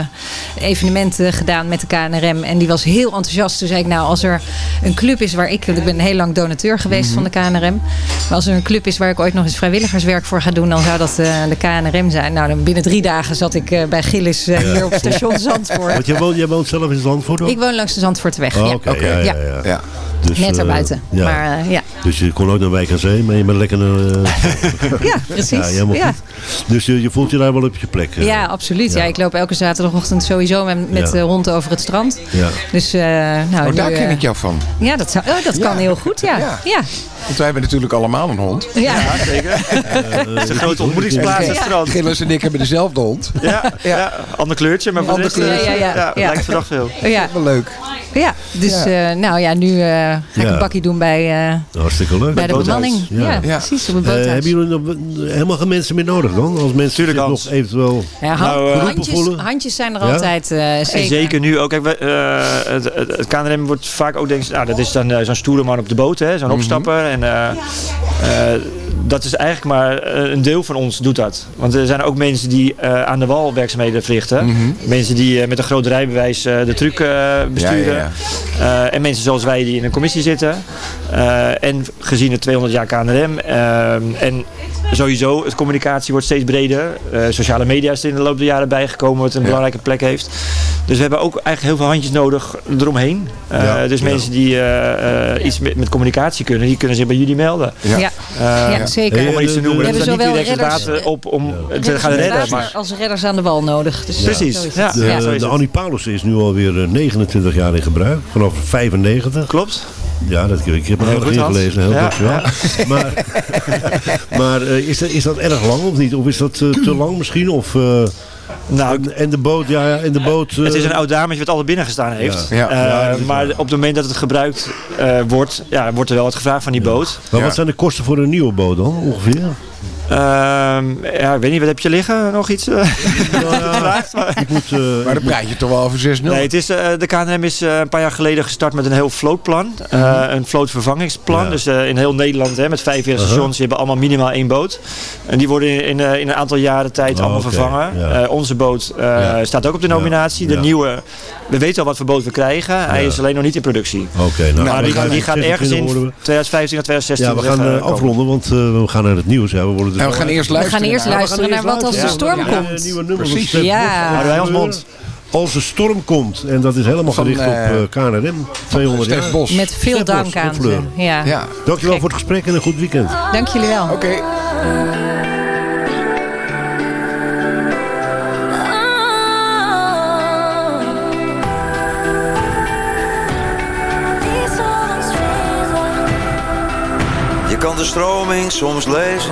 evenement gedaan met de KNRM. En die was heel enthousiast. Toen zei ik, nou, als er een club is waar ik... Ik ben heel lang donateur geweest van de KNRM. Maar als er een club is waar ik ooit nog eens vrijwilligerswerk voor ga doen... dan zou dat eh, de KNRM zijn. Nou, dan binnen drie dagen zat ik eh, bij Gillis eh, hier op station (laughs) Zandvoort. Want jij woont, jij woont zelf in Zandvoort ook? Ik woon langs de Zandvoortweg. Oh, ja. Oké, ja, ja, ja. Ja. Dus, Net erbuiten. ja. Maar eh, ja. Dus je kon ook naar Wijk aan Zee, maar je bent lekker naar... eh, (laughs) ja, precies. Ja, helemaal ja. Dus je, je voelt je daar wel op je plek. eh. Ja, absoluut. Ja. Ja. ik loop elke zaterdagochtend sowieso met, met Ja. de hond over het strand. Ja. Dus eh, nou, Oh, daar nu, ken eh, ik jou van. Ja, dat, zou, oh, dat kan heel goed, ja. Ja. Ja. Want wij hebben natuurlijk allemaal een hond. Ja. zeker. (laughs) Het is een grote ontmoetingsplaats, Ja. het strand. Gilles en ik hebben dezelfde hond. Ja, ja. ander kleurtje, maar voor de Ander rest, kleurtje. Ja, ja, ja. lijkt verdacht veel. Ja. Wel leuk. ja, dus Ja. eh, nou ja, nu eh, ga ik Ja. een bakkie doen bij, eh, Hartstikke leuk. bij de bemanning. Ja. Ja, Ja. precies, op het Eh, boothuis. hebben jullie nog helemaal geen mensen meer nodig dan? Als mensen Tuurlijk, nog eventueel... ja, hand- Nou, eh, handjes, voelen? handjes zijn er Ja? altijd, eh, En zeker. zeker nu ook. Kijk, we, eh, het, het, het KNRM wordt vaak ook denkt, nou dat is dan eh, zo'n stoere man op de boot, hè, zo'n opstapper. En eh, eh, dat is eigenlijk maar eh, een deel van ons doet dat. Want er zijn ook mensen die eh, aan de wal werkzaamheden verrichten. Mensen die eh, met een groot rijbewijs eh, de truck eh, besturen. Ja, Eh, en mensen zoals wij die in een commissie zitten. Eh, en gezien het 200 jaar KNRM. eh, en sowieso, de communicatie wordt steeds breder. Eh, sociale media is er in de loop der jaren bijgekomen, wat een belangrijke plek heeft. Dus we hebben ook eigenlijk heel veel handjes nodig eromheen. Eh, Ja, dus ja. mensen die eh, eh, iets met, met communicatie kunnen, die kunnen zich bij jullie melden. Ja. Ja. Eh, Ja, zeker. Om maar iets te noemen. We Dat is hebben niet zowel direct redders- resultaten op om te gaan aan het redden. Maar als redders aan de wal nodig. Dus Precies, het. De, de het. Annie Paulus is nu alweer eh, 29 jaar in gebruik. Vanaf 95. Klopt. Ja, dat, ik heb er Heel heel goed, Hans. ingelezen. Heel Ja, dankjewel. ja. (laughs) Maar, (laughs) maar eh, is, dat, is dat erg lang of niet? Of is dat eh, te lang misschien? Of, eh, Nou, en, de boot, ja, ja en de boot... Het is een oud dametje wat altijd binnen gestaan heeft. Ja. Ja. Eh, Ja, dat is maar op het moment dat het gebruikt eh, wordt, ja, wordt er wel wat gevraagd van die boot. Maar wat zijn de kosten voor een nieuwe boot dan, ongeveer? Ehm, ja, ik weet niet, wat heb je liggen? Nog iets eh, (laughs) gevraagd? Maar, Ik moet, eh, Maar dan praat je toch wel over 6-0. Nee, het is, eh, de KNRM is eh, een paar jaar geleden gestart met een heel vlootplan. eh, Een vlootvervangingsplan. Ja. Dus eh, in heel Nederland hè, met 45 Uh-huh. stations. Die hebben allemaal minimaal één boot. En die worden in, in, eh, in een aantal jaren tijd Oh, allemaal vervangen. ja. Eh, onze boot eh, Ja. staat ook op de nominatie. De Ja. nieuwe, we weten al wat voor boot we krijgen. Hij Ja. is alleen nog niet in productie. Oké, nou, maar die, we gaan die gaat 26 ergens in horen we. 2015 of 2016 Ja, we gaan eh, eh, afronden, want eh, we gaan naar het nieuws. Ja, we worden En we wel- gaan eerst We gaan luisteren. eerst naar- luisteren naar wat als de storm Ja, komt. nieuwe nummers Ja. Mond. Als de storm komt, en dat is helemaal Van, gericht op eh, KNRM, 200 Stef jaar. Bos. Met veel Stef dank aan ze. Ja. Ja, Dankjewel Gek. voor het gesprek en een goed weekend. Dank jullie wel. oké. Je kan de stroming soms lezen,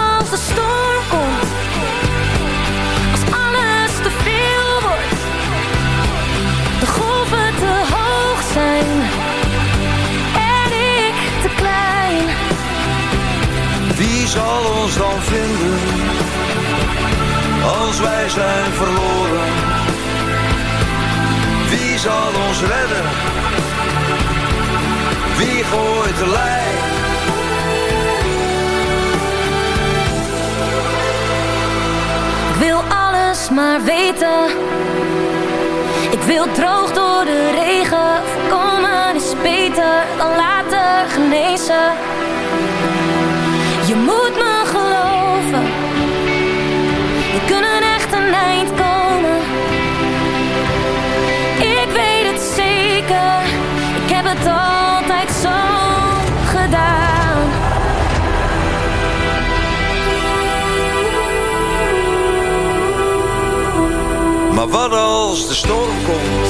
zal ons dan vinden als wij zijn verloren? Wie zal ons redden? Wie gooit de lijn? Ik wil alles maar weten. Ik wil droog door de regen. Voorkomen is beter dan laten genezen. Moet me geloven. We kunnen echt een eind komen. Ik weet het zeker. Ik heb het altijd zo gedaan. Maar wat als de storm komt?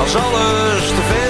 Als alles te veel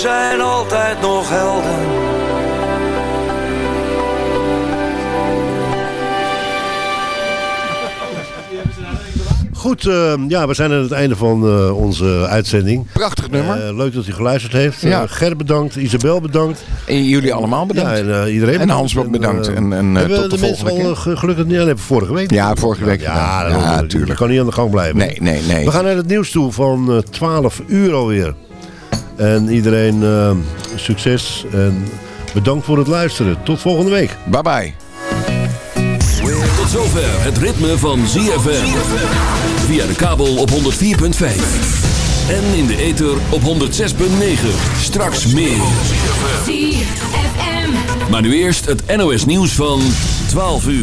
zijn altijd nog helden. Goed, eh, ja, we zijn aan het einde van eh, onze uitzending. Prachtig nummer. Eh, leuk dat u geluisterd heeft. Ja. Eh, Ger bedankt, Isabel bedankt. En jullie allemaal bedankt. Ja, en eh, iedereen En. Hans ook bedankt. En- en, eh, hebben tot de de mensen al gelukkig niet aan hebben vorige week. Ja, vorige week Ja, gedaan. dat, Ja, dat tuurlijk. kan niet aan de gang blijven. Nee, nee, nee. We gaan naar het nieuws toe van eh, 12 uur alweer. En iedereen eh, succes en bedankt voor het luisteren. Tot volgende week. Bye bye. Tot zover het ritme van ZFM. Via de kabel op 104.5. En in de ether op 106.9. Straks meer. Maar nu eerst het NOS nieuws van 12 uur.